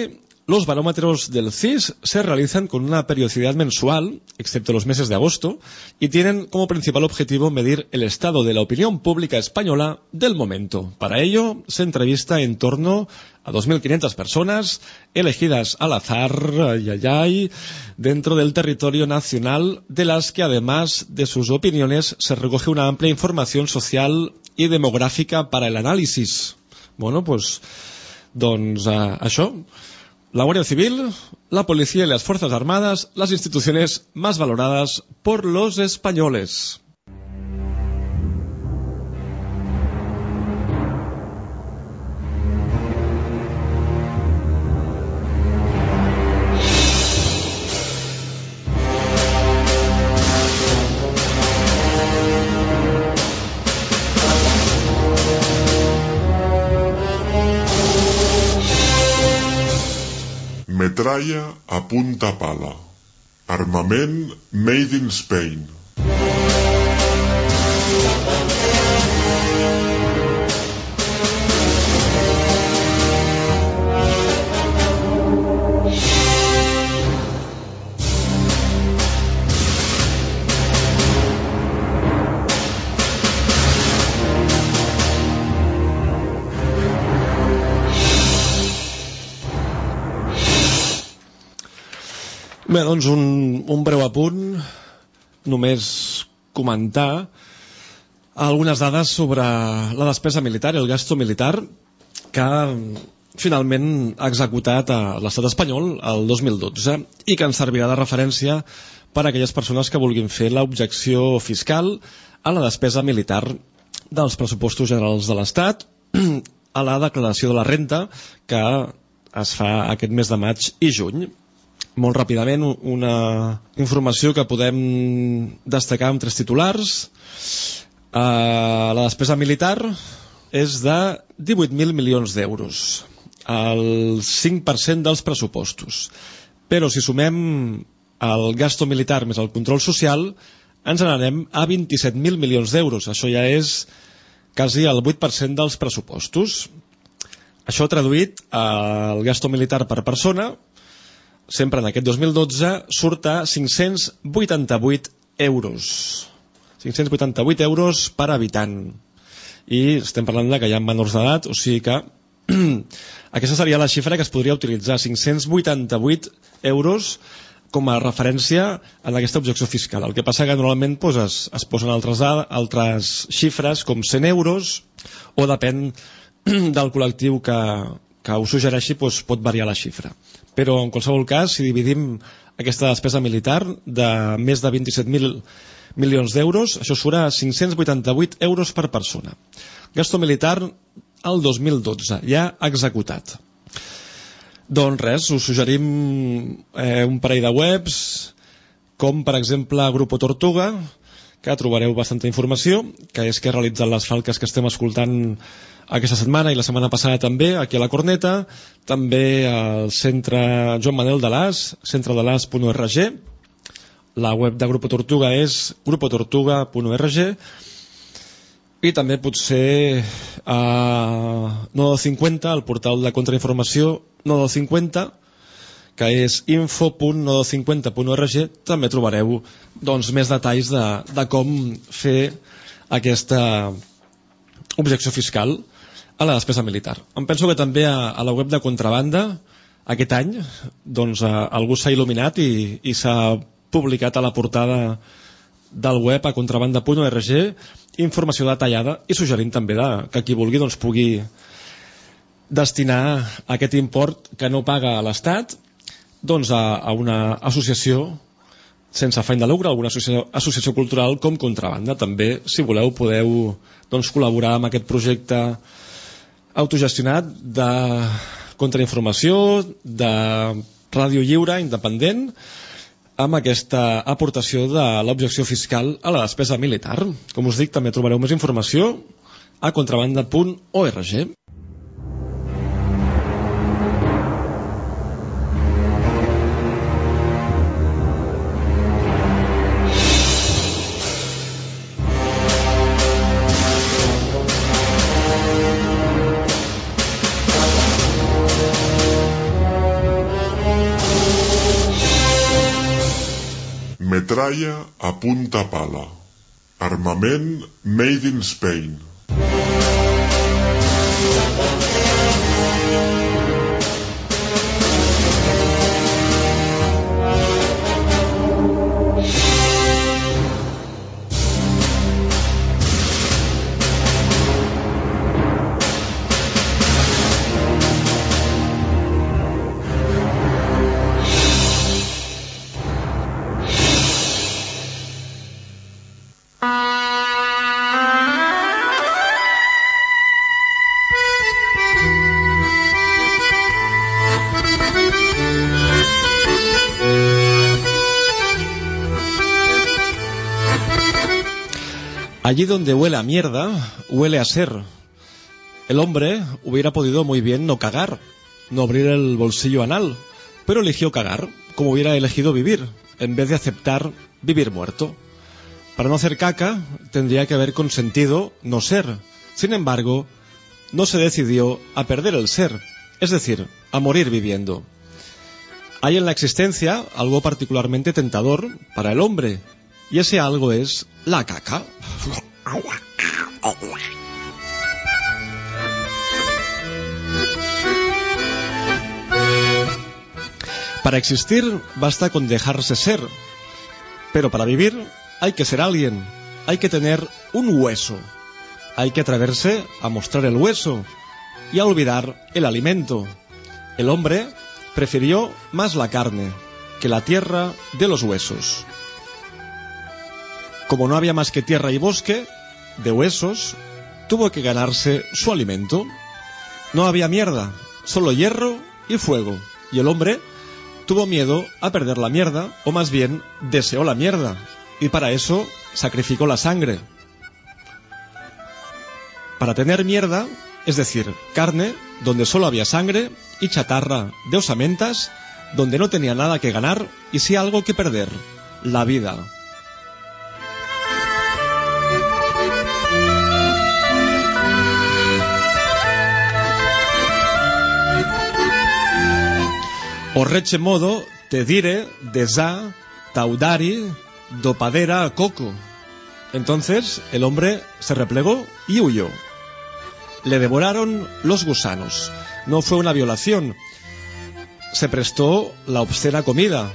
Los barómetros del CIS se realizan con una periodicidad mensual, excepto los meses de agosto, y tienen como principal objetivo medir el estado de la opinión pública española del momento. Para ello, se entrevista en torno a 2.500 personas elegidas al azar dentro del territorio nacional, de las que además de sus opiniones se recoge una amplia información social y demográfica para el análisis. Bueno, pues, doncs, uh, això la Guardia Civil, la Policía y las Fuerzas Armadas, las instituciones más valoradas por los españoles. Metralla a punta pala. Armament made in Spain. Bé, doncs un, un breu apunt, només comentar algunes dades sobre la despesa militar i el gasto militar que finalment ha executat a l'estat espanyol el 2012 i que ens servirà de referència per a aquelles persones que vulguin fer l'objecció fiscal a la despesa militar dels pressupostos generals de l'Estat <clears throat> a la declaració de la renta que es fa aquest mes de maig i juny molt ràpidament una informació que podem destacar amb tres titulars. Uh, la despesa militar és de 18.000 milions d'euros el 5% dels pressupostos. Però si sumem el gasto militar més el control social ens n'anem a 27.000 milions d'euros. Això ja és quasi el 8% dels pressupostos. Això traduït al gasto militar per persona sempre en aquest 2012 surt a 588 euros 588 euros per habitant i estem parlant de que hi ha menors d'edat o sigui que <clears throat> aquesta seria la xifra que es podria utilitzar 588 euros com a referència en aquesta objecció fiscal. El que passa que normalment doncs, es, es posen altres, altres xifres com 100 euros o depèn <clears throat> del col·lectiu que, que ho suggereixi doncs, pot variar la xifra però en qualsevol cas, si dividim aquesta despesa militar de més de 27.000 milions d'euros, això surt a 588 euros per persona. Gasto militar el 2012, ja executat. Doncs res, us suggerim eh, un parell de webs, com per exemple Grupo Tortuga, que trobareu bastanta informació, que és que he realitzat les falques que estem escoltant aquesta setmana i la setmana passada també, aquí a la Corneta, també al centre Joan Manuel de l'As, centredelas.org, la web de Grupo Tortuga és grupotortuga.org i també potser a Nodo 50, el portal de contrainformació Nodo 50, que és info.nodo50.org, també trobareu doncs, més detalls de, de com fer aquesta objecció fiscal a la despesa militar. Em penso que també a, a la web de contrabanda aquest any doncs, a, algú s'ha il·luminat i, i s'ha publicat a la portada del web a contrabanda.org informació detallada i suggerint també de, que qui vulgui doncs, pugui destinar aquest import que no paga a l'Estat doncs, a, a una associació sense afany de lucre, alguna associació, associació cultural com Contrabanda. També, si voleu, podeu doncs, col·laborar amb aquest projecte autogestionat de contrainformació, de ràdio lliure, independent, amb aquesta aportació de l'objecció fiscal a la despesa militar. Com us dic, també trobareu més informació a contrabanda.org. Metralla a punta pala. Armament made in Spain. Donde huele a mierda, huele a ser. El hombre hubiera podido muy bien no cagar, no abrir el bolsillo anal, pero eligió cagar, como hubiera elegido vivir, en vez de aceptar vivir muerto. Para no hacer caca, tendría que haber consentido no ser. Sin embargo, no se decidió a perder el ser, es decir, a morir viviendo. Hay en la existencia algo particularmente tentador para el hombre, y ese algo es la caca. Para existir basta con dejarse ser, pero para vivir hay que ser alguien, hay que tener un hueso, hay que atreverse a mostrar el hueso y a olvidar el alimento. El hombre prefirió más la carne que la tierra de los huesos. Como no había más que tierra y bosque, de huesos, tuvo que ganarse su alimento. No había mierda, solo hierro y fuego. Y el hombre tuvo miedo a perder la mierda, o más bien deseó la mierda, y para eso sacrificó la sangre. Para tener mierda, es decir, carne, donde solo había sangre, y chatarra de osamentas, donde no tenía nada que ganar y sí algo que perder, la vida. Horreche modo te diré desá taudari dopadera a coco. Entonces el hombre se replegó y huyó. Le devoraron los gusanos. No fue una violación. Se prestó la obscena comida.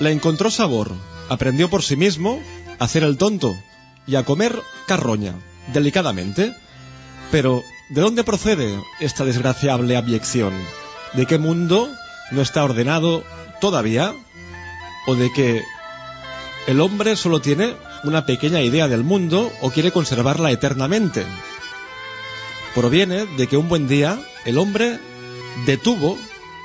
Le encontró sabor. Aprendió por sí mismo a hacer el tonto y a comer carroña, delicadamente. Pero, ¿de dónde procede esta desgraciable abyección? ¿De qué mundo no está ordenado todavía? ¿O de que el hombre solo tiene una pequeña idea del mundo o quiere conservarla eternamente? Proviene de que un buen día el hombre detuvo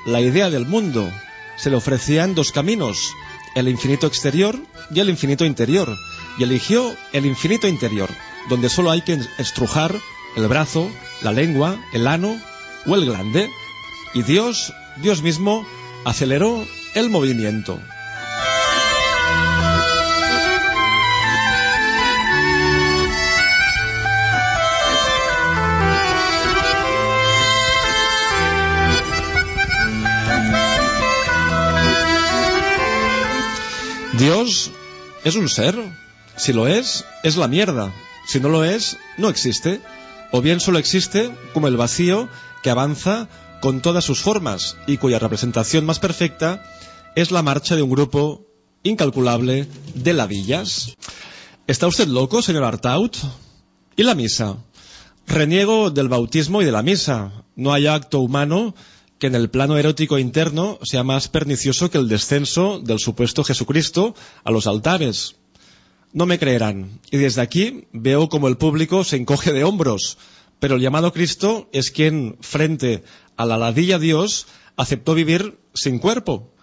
la idea del mundo. Se le ofrecían dos caminos, el infinito exterior y el infinito interior. y eligió el infinito interior, donde solo hay que estrujar el brazo, la lengua, el ano o el glande. Y Dios, Dios mismo, aceleró el movimiento. Dios es un ser. Si lo es, es la mierda. Si no lo es, no existe. O bien solo existe como el vacío que avanza con todas sus formas y cuya representación más perfecta es la marcha de un grupo incalculable de ladillas. ¿Está usted loco, señor Artaud? ¿Y la misa? Reniego del bautismo y de la misa. No hay acto humano que en el plano erótico interno sea más pernicioso que el descenso del supuesto Jesucristo a los altares. No me creerán. Y desde aquí veo como el público se encoge de hombros. Pero el llamado Cristo es quien, frente a la ladilla Dios, aceptó vivir sin cuerpo.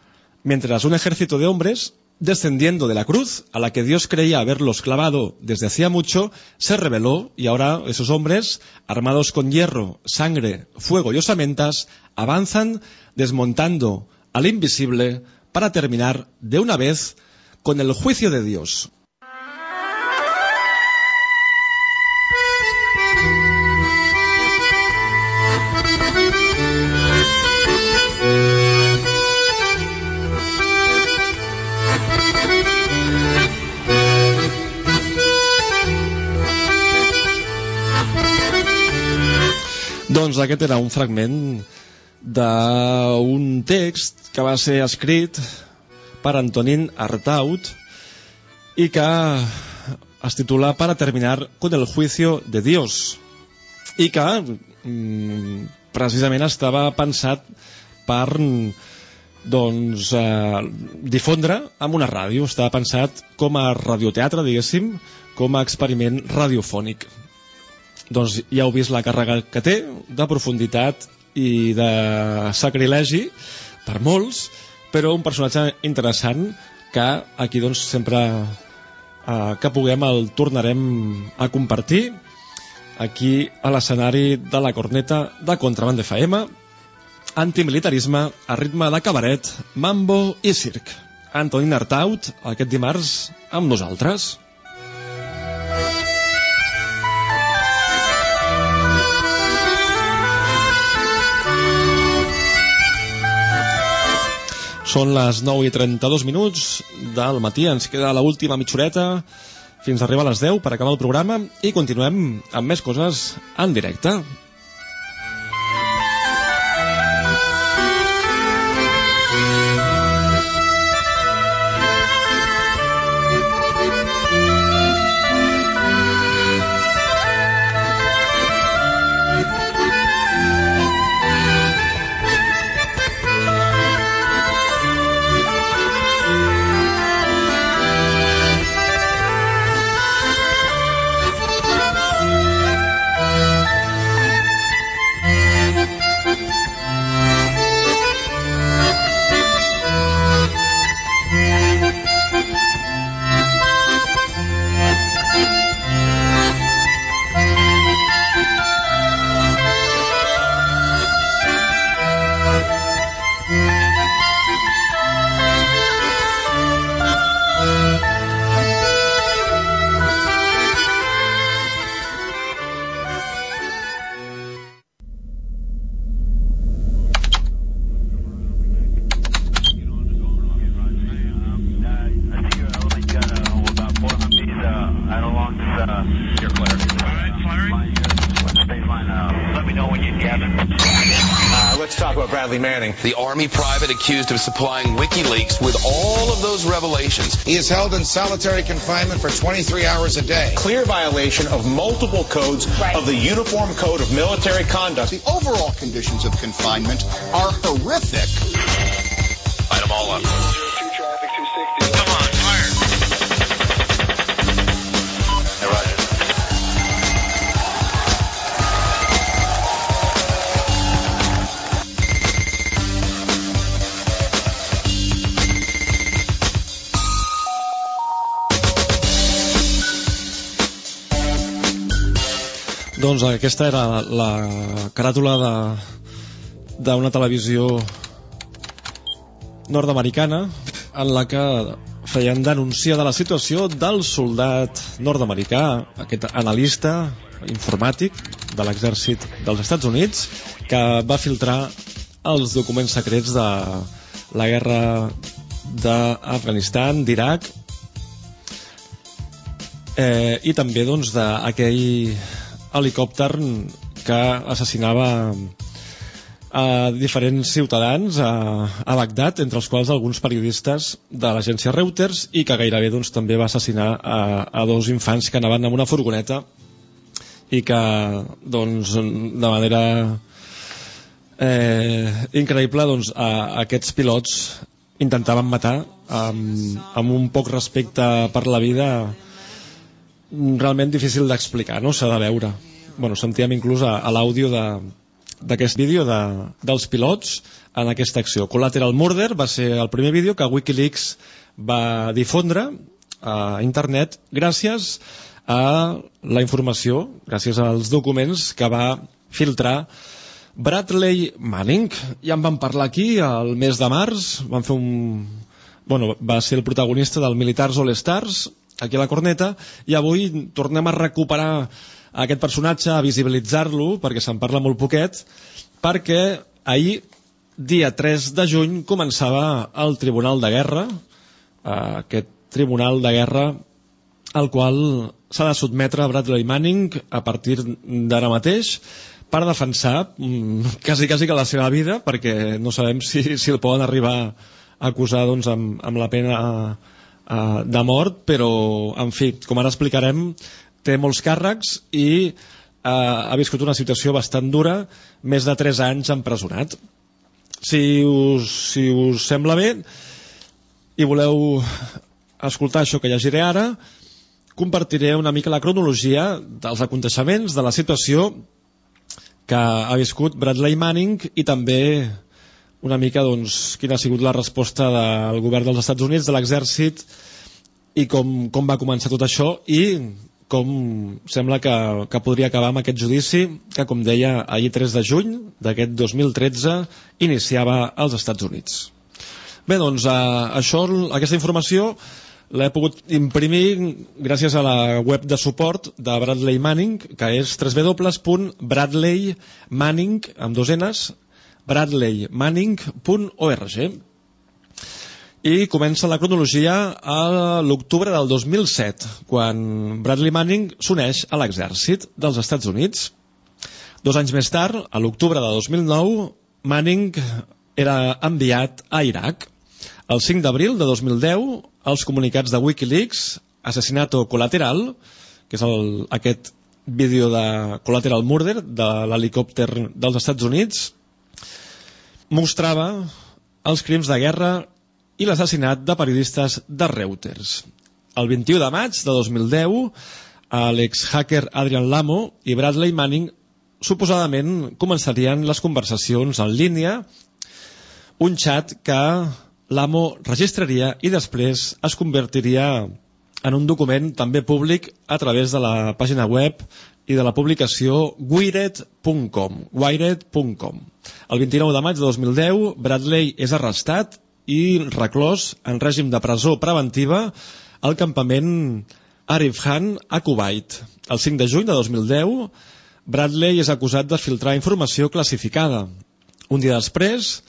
Mientras un ejército de hombres, descendiendo de la cruz, a la que Dios creía haberlos clavado desde hacía mucho, se rebeló y ahora esos hombres, armados con hierro, sangre, fuego y osamentas, avanzan desmontando al invisible para terminar de una vez con el juicio de Dios. Doncs aquest era un fragment d'un text que va ser escrit per Antonín Artaud i que es titula Para terminar con el juicio de Dios i que mm, precisament estava pensat per doncs, eh, difondre amb una ràdio. Estava pensat com a radioteatre, diguéssim, com a experiment radiofònic. Doncs ja heu vist la càrrega que té, de profunditat i de sacrilegi per molts, però un personatge interessant que aquí doncs sempre eh, que puguem el tornarem a compartir aquí a l'escenari de la corneta de Contraband FM antimilitarisme a ritme de cabaret, mambo i circ. Antonín Artaut, aquest dimarts, amb nosaltres. Són les 9 i 32 minuts del matí, ens queda la última mitjoreta. Fins a arribar a les 10 per acabar el programa. I continuem amb més coses en directe. Army private accused of supplying WikiLeaks with all of those revelations. He is held in solitary confinement for 23 hours a day. Clear violation of multiple codes Right. of the Uniform Code of Military Conduct. The overall conditions of confinement are horrific. Light them all up. Doncs aquesta era la, la caràtula d'una televisió nord-americana en la que feien denúncia de la situació del soldat nord-americà, aquest analista informàtic de l'exèrcit dels Estats Units, que va filtrar els documents secrets de la guerra d'Afganistan, d'Iraq, eh, i també doncs, d'aquell helicòpter que assassinava a diferents ciutadans a, a Bagdad, entre els quals alguns periodistes de l'agència Reuters i que gairebé doncs, també va assassinar a, a dos infants que anaven amb una furgoneta i que doncs, de manera eh, increïble doncs, a, a aquests pilots intentaven matar amb, amb un poc respecte per la vida realment difícil d'explicar, no? S'ha de veure. Bueno, sentíem inclús a, a l'àudio d'aquest vídeo de, dels pilots en aquesta acció. Collateral Murder va ser el primer vídeo que Wikileaks va difondre a internet gràcies a la informació, gràcies als documents que va filtrar Bradley Manning. Ja en vam parlar aquí el mes de març, van fer un... Bueno, va ser el protagonista del Militars All Stars, aquí a la corneta, i avui tornem a recuperar aquest personatge, a visibilitzar-lo, perquè se'n parla molt poquet, perquè ahir, dia 3 de juny, començava el Tribunal de Guerra, eh, aquest Tribunal de Guerra al qual s'ha de sotmetre Bradley Manning a partir d'ara mateix per defensar mm, quasi, quasi que la seva vida perquè no sabem si, si el poden arribar a acusar doncs, amb, amb la pena uh, de mort però en fi, com ara explicarem té molts càrrecs i uh, ha viscut una situació bastant dura més de 3 anys empresonat. Si us, si us sembla bé i voleu escoltar això que llegiré ara compartiré una mica la cronologia dels aconteixements, de la situació que ha viscut Bradley Manning i també una mica doncs, quina ha sigut la resposta del govern dels Estats Units, de l'exèrcit i com, com va començar tot això i com sembla que, que podria acabar amb aquest judici que, com deia, ahir 3 de juny d'aquest 2013 iniciava als Estats Units. Bé, doncs, eh, això, aquesta informació l'he pogut imprimir gràcies a la web de suport de Bradley Manning, que és www.bradleymanning, amb dos enes, bradleymanning.org. I comença la cronologia a l'octubre del 2007, quan Bradley Manning s'uneix a l'exèrcit dels Estats Units. Dos anys més tard, a l'octubre de 2009, Manning era enviat a Iraq. El 5 d'abril de 2010, els comunicats de Wikileaks, Assassinato Colateral, que és el, aquest vídeo de Collateral Murder de l'helicòpter dels Estats Units, mostrava els crims de guerra i l'assassinat de periodistes de Reuters. El 21 de maig de 2010, l'ex-hacker Adrian Lamo i Bradley Manning suposadament començarien les conversacions en línia, un xat que l'amo registraria i després es convertiria en un document també públic a través de la pàgina web i de la publicació wired.com wired.com El 29 de maig de 2010 Bradley és arrestat i reclòs en règim de presó preventiva al campament Arif Khan a Kuwait. El 5 de juny de 2010 Bradley és acusat de filtrar informació classificada. Un dia després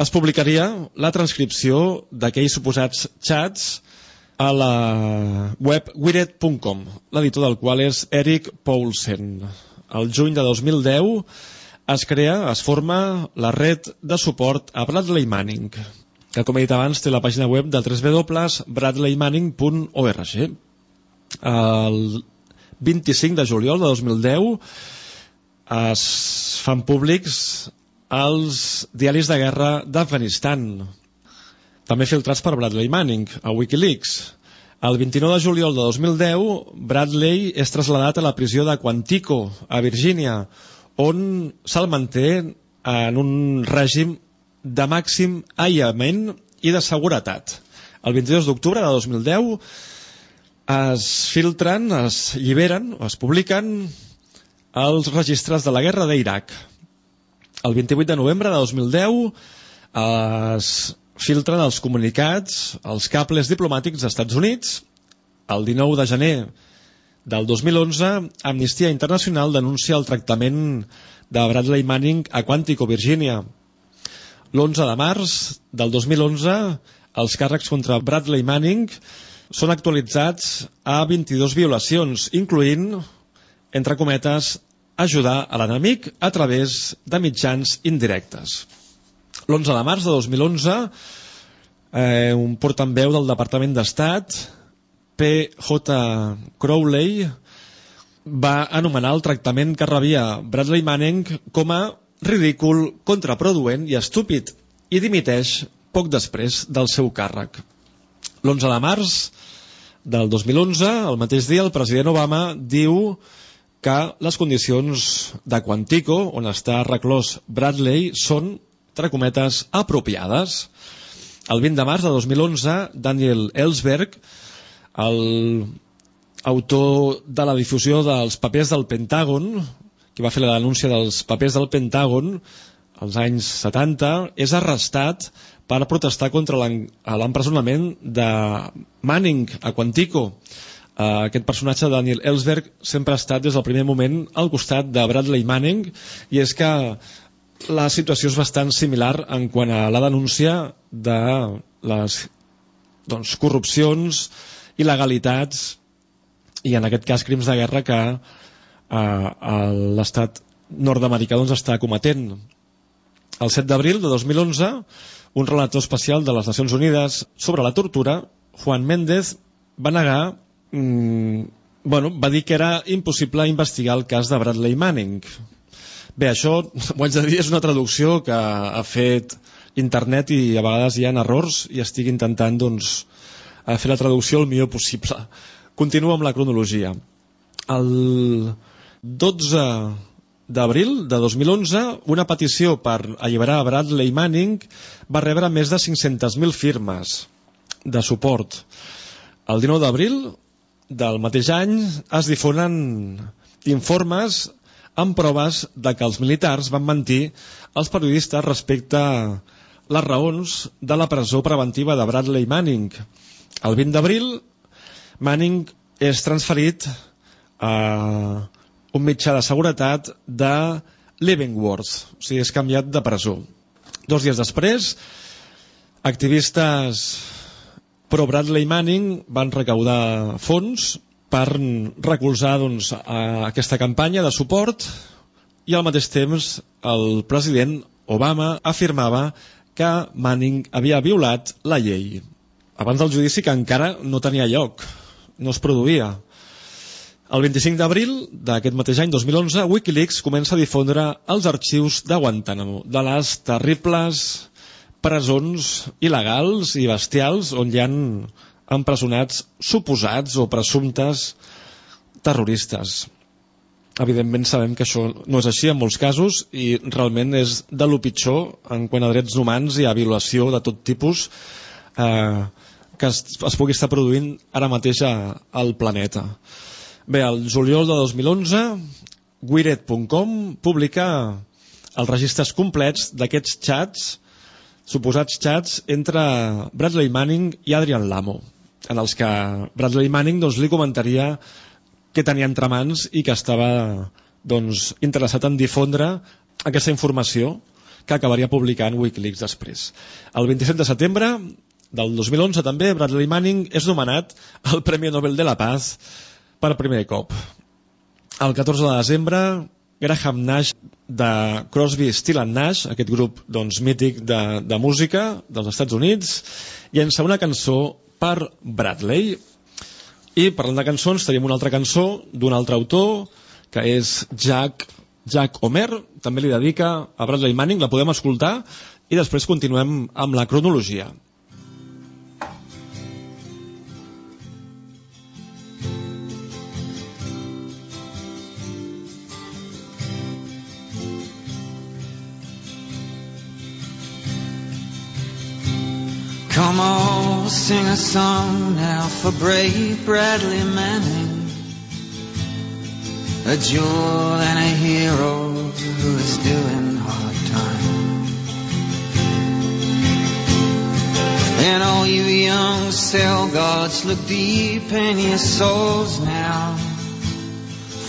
es publicaria la transcripció d'aquells suposats xats a la web wired.com, l'editor del qual és Eric Paulsen. El juny de 2010 es crea, es forma la red de suport a Bradley Manning, que com he dit abans té la pàgina web del www.bradleymanning.org. El 25 de juliol de 2010 es fan públics els diaris de guerra d'Afganistan, també filtrats per Bradley Manning, a Wikileaks. El 29 de juliol de 2010, Bradley és traslladat a la prisió de Quantico, a Virgínia, on se'l manté en un règim de màxim aïllament i de seguretat. El 22 d'octubre de 2010 es filtren, es lliberen, es publiquen els registres de la guerra d'Iraq. El 28 de novembre de 2010 es filtren els comunicats, els cables diplomàtics dels Estats Units. El 19 de gener del 2011, Amnistia Internacional denuncia el tractament de Bradley Manning a Quantico, Virgínia. L'11 de març del 2011, els càrrecs contra Bradley Manning són actualitzats a 22 violacions, incloint, entre cometes, ajudar a l'enemic a través de mitjans indirectes. L'11 de març de 2011, eh, un portaveu del Departament d'Estat, P.J. Crowley, va anomenar el tractament que rebia Bradley Manning com a ridícul, contraproduent i estúpid i dimiteix poc després del seu càrrec. L'11 de març del 2011, el mateix dia, el president Obama diu que les condicions de Quantico, on està reclòs Bradley, són, entre cometes, apropiades. El 20 de març de 2011, Daniel Ellsberg, el autor de la difusió dels papers del Pentàgon, qui va fer la denúncia dels papers del Pentàgon als anys 70, és arrestat per protestar contra l'empresonament de Manning a Quantico. Uh, aquest personatge, Daniel Ellsberg, sempre ha estat des del primer moment al costat de Bradley Manning i és que la situació és bastant similar en quant a la denúncia de les doncs, corrupcions, il·legalitats i en aquest cas crims de guerra que eh, l'estat nord-americà doncs, està cometent. El 7 d'abril de 2011, un relator especial de les Nacions Unides sobre la tortura, Juan Méndez, va negar mm, bueno, va dir que era impossible investigar el cas de Bradley Manning. Bé, això, <laughs> ho haig de dir, és una traducció que ha fet internet i a vegades hi ha errors i estic intentant doncs, fer la traducció el millor possible. Continuo amb la cronologia. El 12 d'abril de 2011, una petició per alliberar Bradley Manning va rebre més de 500.000 firmes de suport. El 19 d'abril del mateix any es difonen informes amb proves de que els militars van mentir als periodistes respecte a les raons de la presó preventiva de Bradley Manning. El 20 d'abril, Manning és transferit a un mitjà de seguretat de Leavenworth, o sigui, és canviat de presó. Dos dies després, activistes pro Bradley Manning van recaudar fons per recolzar doncs, aquesta campanya de suport i al mateix temps el president Obama afirmava que Manning havia violat la llei abans del judici que encara no tenia lloc, no es produïa. El 25 d'abril d'aquest mateix any, 2011, Wikileaks comença a difondre els arxius de Guantánamo, de les terribles presons il·legals i bestials on hi han empresonats suposats o presumptes terroristes. Evidentment sabem que això no és així en molts casos i realment és de lo pitjor en quant a drets humans i a violació de tot tipus eh, que es, es pugui estar produint ara mateix a, al planeta. Bé, el juliol de 2011, Wired.com publica els registres complets d'aquests xats, suposats xats, entre Bradley Manning i Adrian Lamo, en els que Bradley Manning doncs, li comentaria què tenia entre mans i que estava doncs, interessat en difondre aquesta informació que acabaria publicant Wikileaks després. El 27 de setembre del 2011 també Bradley Manning és nomenat al Premi Nobel de la Paz per primer cop. El 14 de desembre Graham Nash de Crosby, Still and Nash, aquest grup doncs, mític de, de música dels Estats Units, llença una cançó per Bradley. I parlant de cançons, tenim una altra cançó d'un altre autor, que és Jack, Jack Homer, també li dedica a Bradley Manning, la podem escoltar, i després continuem amb la cronologia. Come on, sing a song now for brave Bradley Manning. a jewel and a hero who is doing hard time. And all you young cell guards, look deep in your souls now.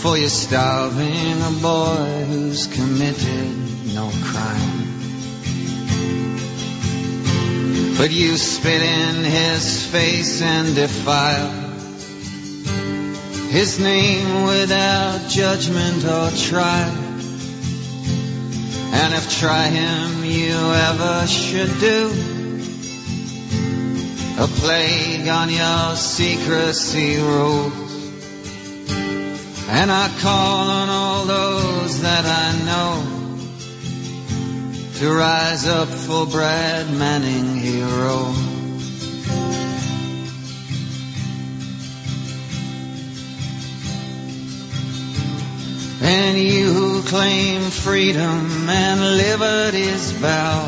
For you're starving a boy who's committed no crime. But you spit in his face and defile his name without judgment or trial. And if try him you ever should do, a plague on your secrecy rules. And I call on all those that I know to rise up for Brad Manning hero. And you who claim freedom and liberty's vow,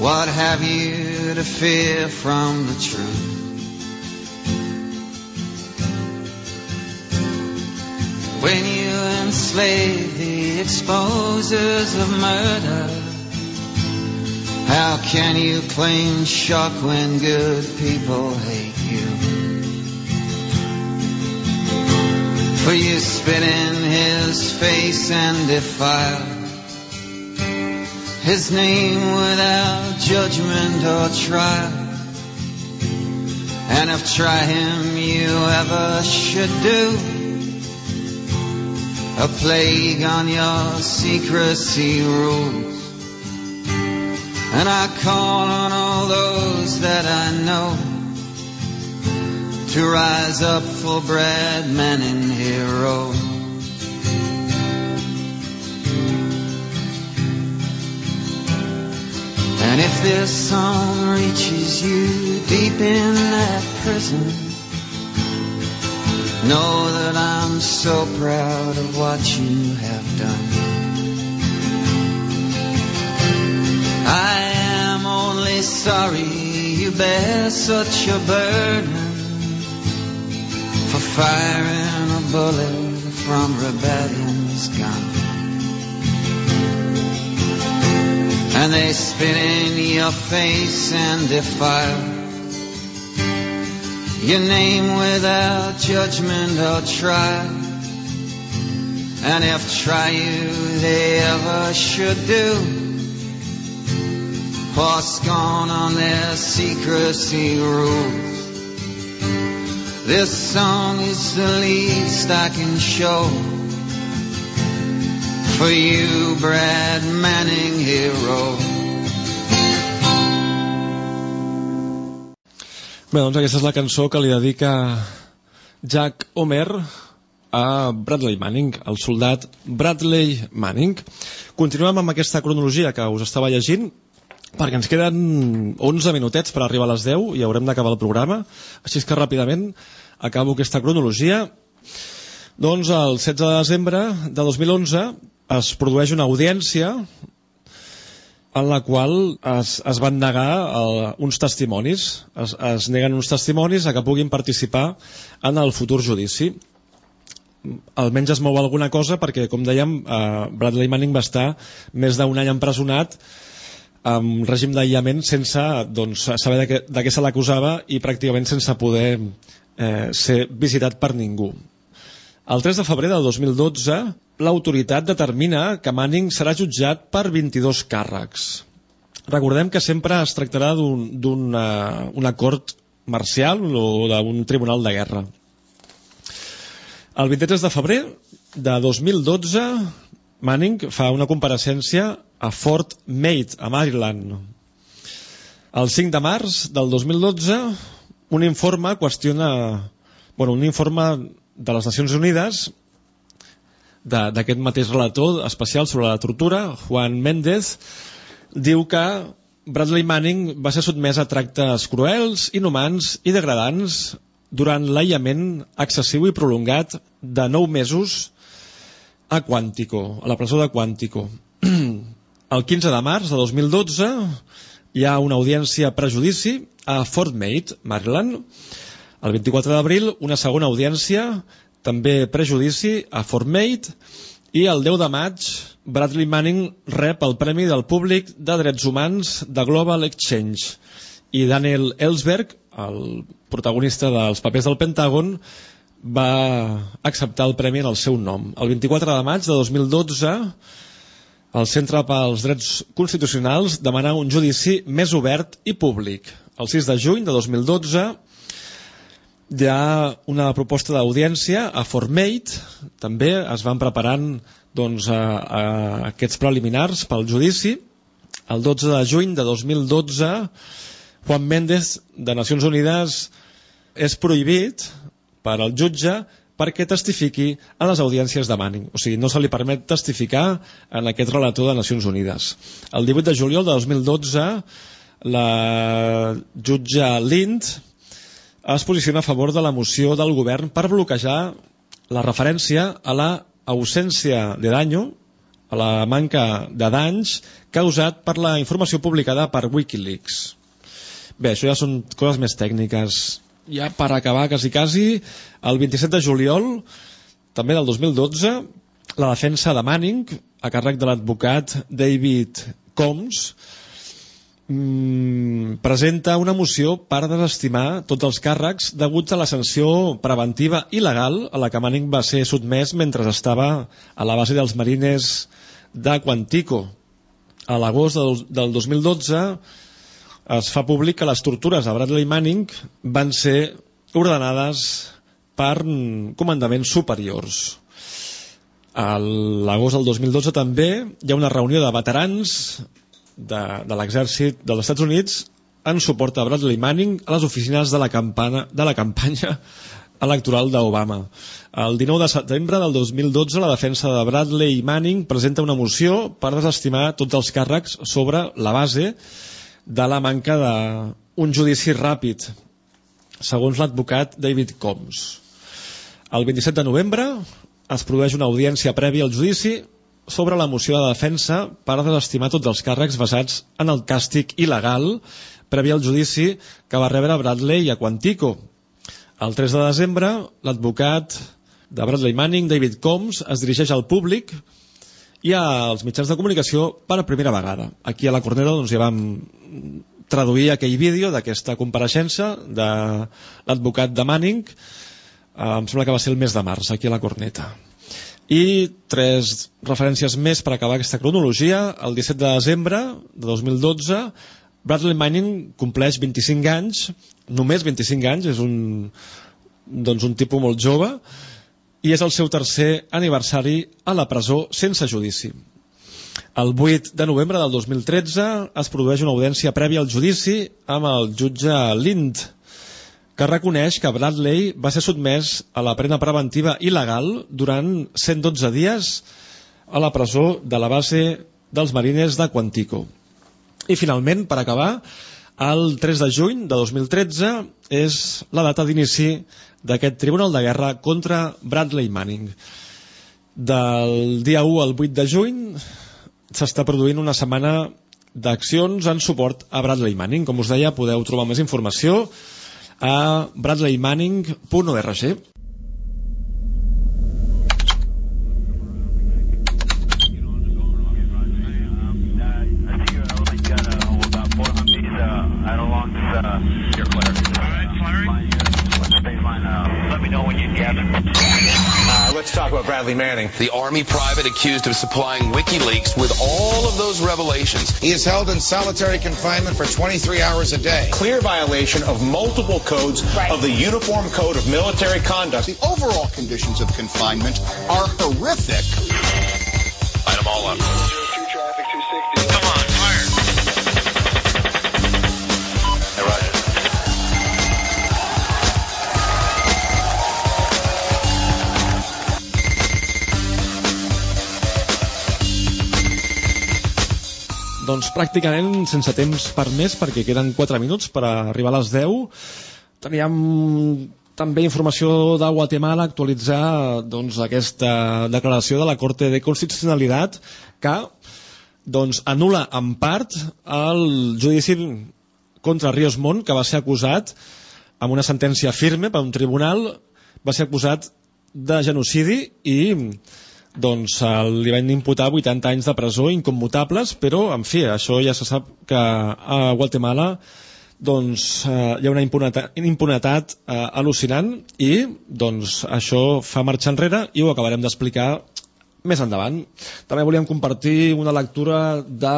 what have you to fear from the truth? When you enslave the exposers of murder, how can you claim shock when good people hate you? For you spit in his face and defile his name without judgment or trial. And if try him you ever should do, a plague on your secrecy rules. And I call on all those that I know to rise up for Brad Manning hero. And if this song reaches you deep in that prison, know that I'm so proud of what you have done. I am only sorry you bear such a burden for firing a bullet from rebellion's gun. And they spit in your face and defile your name without judgment or trial. And if try you they ever should do, pour scorn on their secrecy rules. This song is the least I can show for you, Brad Manning hero. Bé, doncs aquesta és la cançó que li dedica Jack Homer a Bradley Manning, el soldat Bradley Manning. Continuem amb aquesta cronologia que us estava llegint perquè ens queden 11 minutets per arribar a les 10 i haurem d'acabar el programa així que ràpidament acabo aquesta cronologia doncs el 16 de desembre de 2011 es produeix una audiència en la qual es, es van negar el, uns testimonis es, es neguen uns testimonis a que puguin participar en el futur judici almenys es mou alguna cosa perquè com dèiem eh, Bradley Manning va estar més d'un any empresonat amb règim d'aïllament sense doncs, saber de què, de què se l'acusava i pràcticament sense poder eh, ser visitat per ningú. El 3 de febrer del 2012, l'autoritat determina que Manning serà jutjat per 22 càrrecs. Recordem que sempre es tractarà d'un una cort marcial o d'un tribunal de guerra. El 23 de febrer de 2012, Manning fa una compareixença a Fort Meade, a Maryland. El 5 de març del 2012, un informe qüestiona... Bueno, un informe de les Nacions Unides d'aquest mateix relator especial sobre la tortura, Juan Méndez, diu que Bradley Manning va ser sotmès a tractes cruels, inhumans i degradants durant l'aïllament excessiu i prolongat de 9 mesos a Quantico, a la presó de Quantico. <clears throat> El 15 de març de 2012 hi ha una audiència prejudici a Fort Meade, Maryland. El 24 d'abril, una segona audiència també prejudici a Formate i el 10 de maig Bradley Manning rep el Premi del Públic de Drets Humans de Global Exchange i Daniel Ellsberg, el protagonista dels papers del Pentàgon, va acceptar el premi en el seu nom. El 24 de maig de 2012 el Centre pels Drets Constitucionals demana un judici més obert i públic. El 6 de juny de 2012 hi ha una proposta d'audiència a Formate, també es van preparant doncs, a, a aquests preliminars pel judici. El 12 de juny de 2012 Juan Méndez de Nacions Unides és prohibit per al jutge perquè testifiqui en les audiències de Manning. O sigui, no se li permet testificar en aquest relator de Nacions Unides. El 18 de juliol de 2012, la jutge Lind es posiciona a favor de la moció del govern per bloquejar la referència a la ausència de danyo, a la manca de danys causat per la informació publicada per Wikileaks. Bé, això ja són coses més tècniques ja per acabar quasi quasi, el 27 de juliol, també del 2012, la defensa de Manning, a càrrec de l'advocat David Combs, mmm, presenta una moció per desestimar tots els càrrecs deguts a la sanció preventiva il·legal a la que Manning va ser sotmès mentre estava a la base dels marines de Quantico. A l'agost del, del 2012 es fa públic que les tortures a Bradley Manning van ser ordenades per comandaments superiors. A l'agost del 2012 també hi ha una reunió de veterans de, de l'exèrcit dels Estats Units en suport a Bradley Manning a les oficines de la, campana, de la campanya electoral d'Obama. El 19 de setembre del 2012 la defensa de Bradley Manning presenta una moció per desestimar tots els càrrecs sobre la base de la manca d'un judici ràpid, segons l'advocat David Combs. El 27 de novembre es produeix una audiència prèvia al judici sobre la moció de defensa per desestimar tots els càrrecs basats en el càstig il·legal previ al judici que va rebre Bradley a Quantico. El 3 de desembre, l'advocat de Bradley Manning, David Combs, es dirigeix al públic i als mitjans de comunicació per primera vegada. Aquí a la Cornera doncs, ja vam traduir aquell vídeo d'aquesta compareixença de l'advocat de Manning, em sembla que va ser el mes de març, aquí a la Corneta. I tres referències més per acabar aquesta cronologia. El 17 de desembre de 2012, Bradley Manning compleix 25 anys, només 25 anys, és un, doncs un tipus molt jove, i és el seu tercer aniversari a la presó sense judici. El 8 de novembre del 2013 es produeix una audiència prèvia al judici amb el jutge Lind, que reconeix que Bradley va ser sotmès a la prena preventiva il·legal durant 112 dies a la presó de la base dels marines de Quantico. I finalment, per acabar, el 3 de juny de 2013 és la data d'inici d'aquest Tribunal de Guerra contra Bradley Manning. Del dia 1 al 8 de juny s'està produint una setmana d'accions en suport a Bradley Manning. Com us deia, podeu trobar més informació a bradleymanning.org. let's talk about Bradley Manning. The Army private accused of supplying WikiLeaks with all of those revelations. He is held in solitary confinement for 23 hours a day. Clear violation of multiple codes of the Uniform Code of Military Conduct. The overall conditions of confinement are horrific. Light them all up. Doncs pràcticament sense temps per més, perquè queden 4 minuts per arribar a les 10. Teníem també informació de Guatemala actualitzar doncs, aquesta declaració de la Corte de Constitucionalitat que doncs, anula en part el judici contra Ríos Montt, que va ser acusat amb una sentència firme per un tribunal, va ser acusat de genocidi i doncs eh, li van imputar 80 anys de presó incommutables, però, en fi, això ja se sap que a Guatemala doncs eh, hi ha una impunetat, impunetat eh, al·lucinant i doncs això fa marxa enrere i ho acabarem d'explicar més endavant. També volíem compartir una lectura de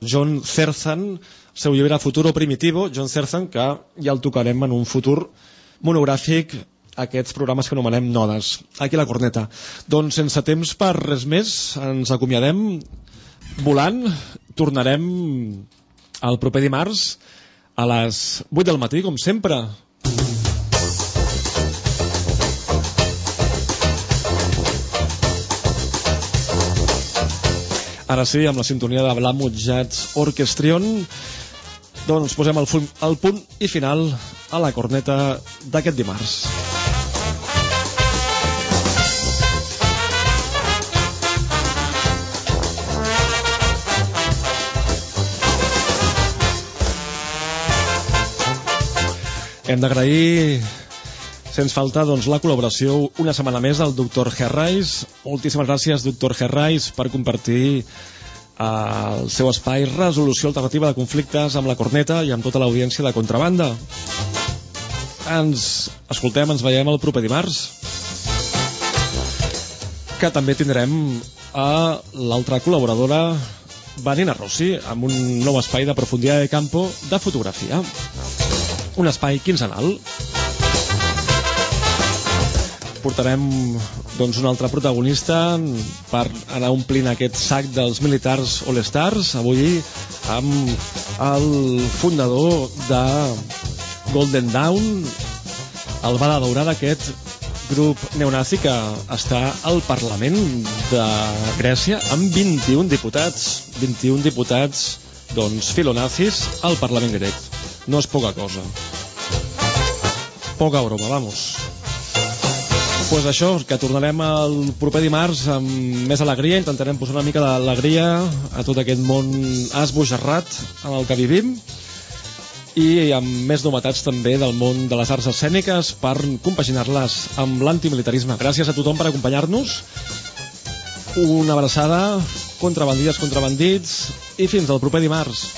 John Zerzan, el seu llibre Futuro Primitivo, John Zerzan, que ja el tocarem en un futur monogràfic aquests programes que anomenem nodes. Aquí la corneta. Doncs sense temps per res més, ens acomiadem volant, tornarem el proper dimarts a les 8 del matí, com sempre. Ara sí, amb la sintonia de Blamut Jazz Orchestrion, doncs posem el, el punt i final a la corneta d'aquest dimarts. Hem d'agrair sens falta doncs, la col·laboració una setmana més del doctor Herrais. Moltíssimes gràcies, doctor Herrais, per compartir eh, el seu espai Resolució Alternativa de Conflictes amb la corneta i amb tota l'audiència de contrabanda. Ens escoltem, ens veiem el proper dimarts que també tindrem a l'altra col·laboradora Vanina Rossi amb un nou espai de profunditat de campo de fotografia un espai quinzenal. Portarem doncs, un altre protagonista per anar omplint aquest sac dels militars All-Stars, avui amb el fundador de Golden Dawn, el bala daurada aquest grup neonazi que està al Parlament de Grècia amb 21 diputats, 21 diputats doncs filonazis al Parlament grec no és poca cosa. Poca broma, vamos. pues això, que tornarem el proper dimarts amb més alegria, intentarem posar una mica d'alegria a tot aquest món esbojarrat en el que vivim i amb més novetats també del món de les arts escèniques per compaginar-les amb l'antimilitarisme. Gràcies a tothom per acompanyar-nos. Una abraçada, contrabandides, contrabandits i fins al proper dimarts.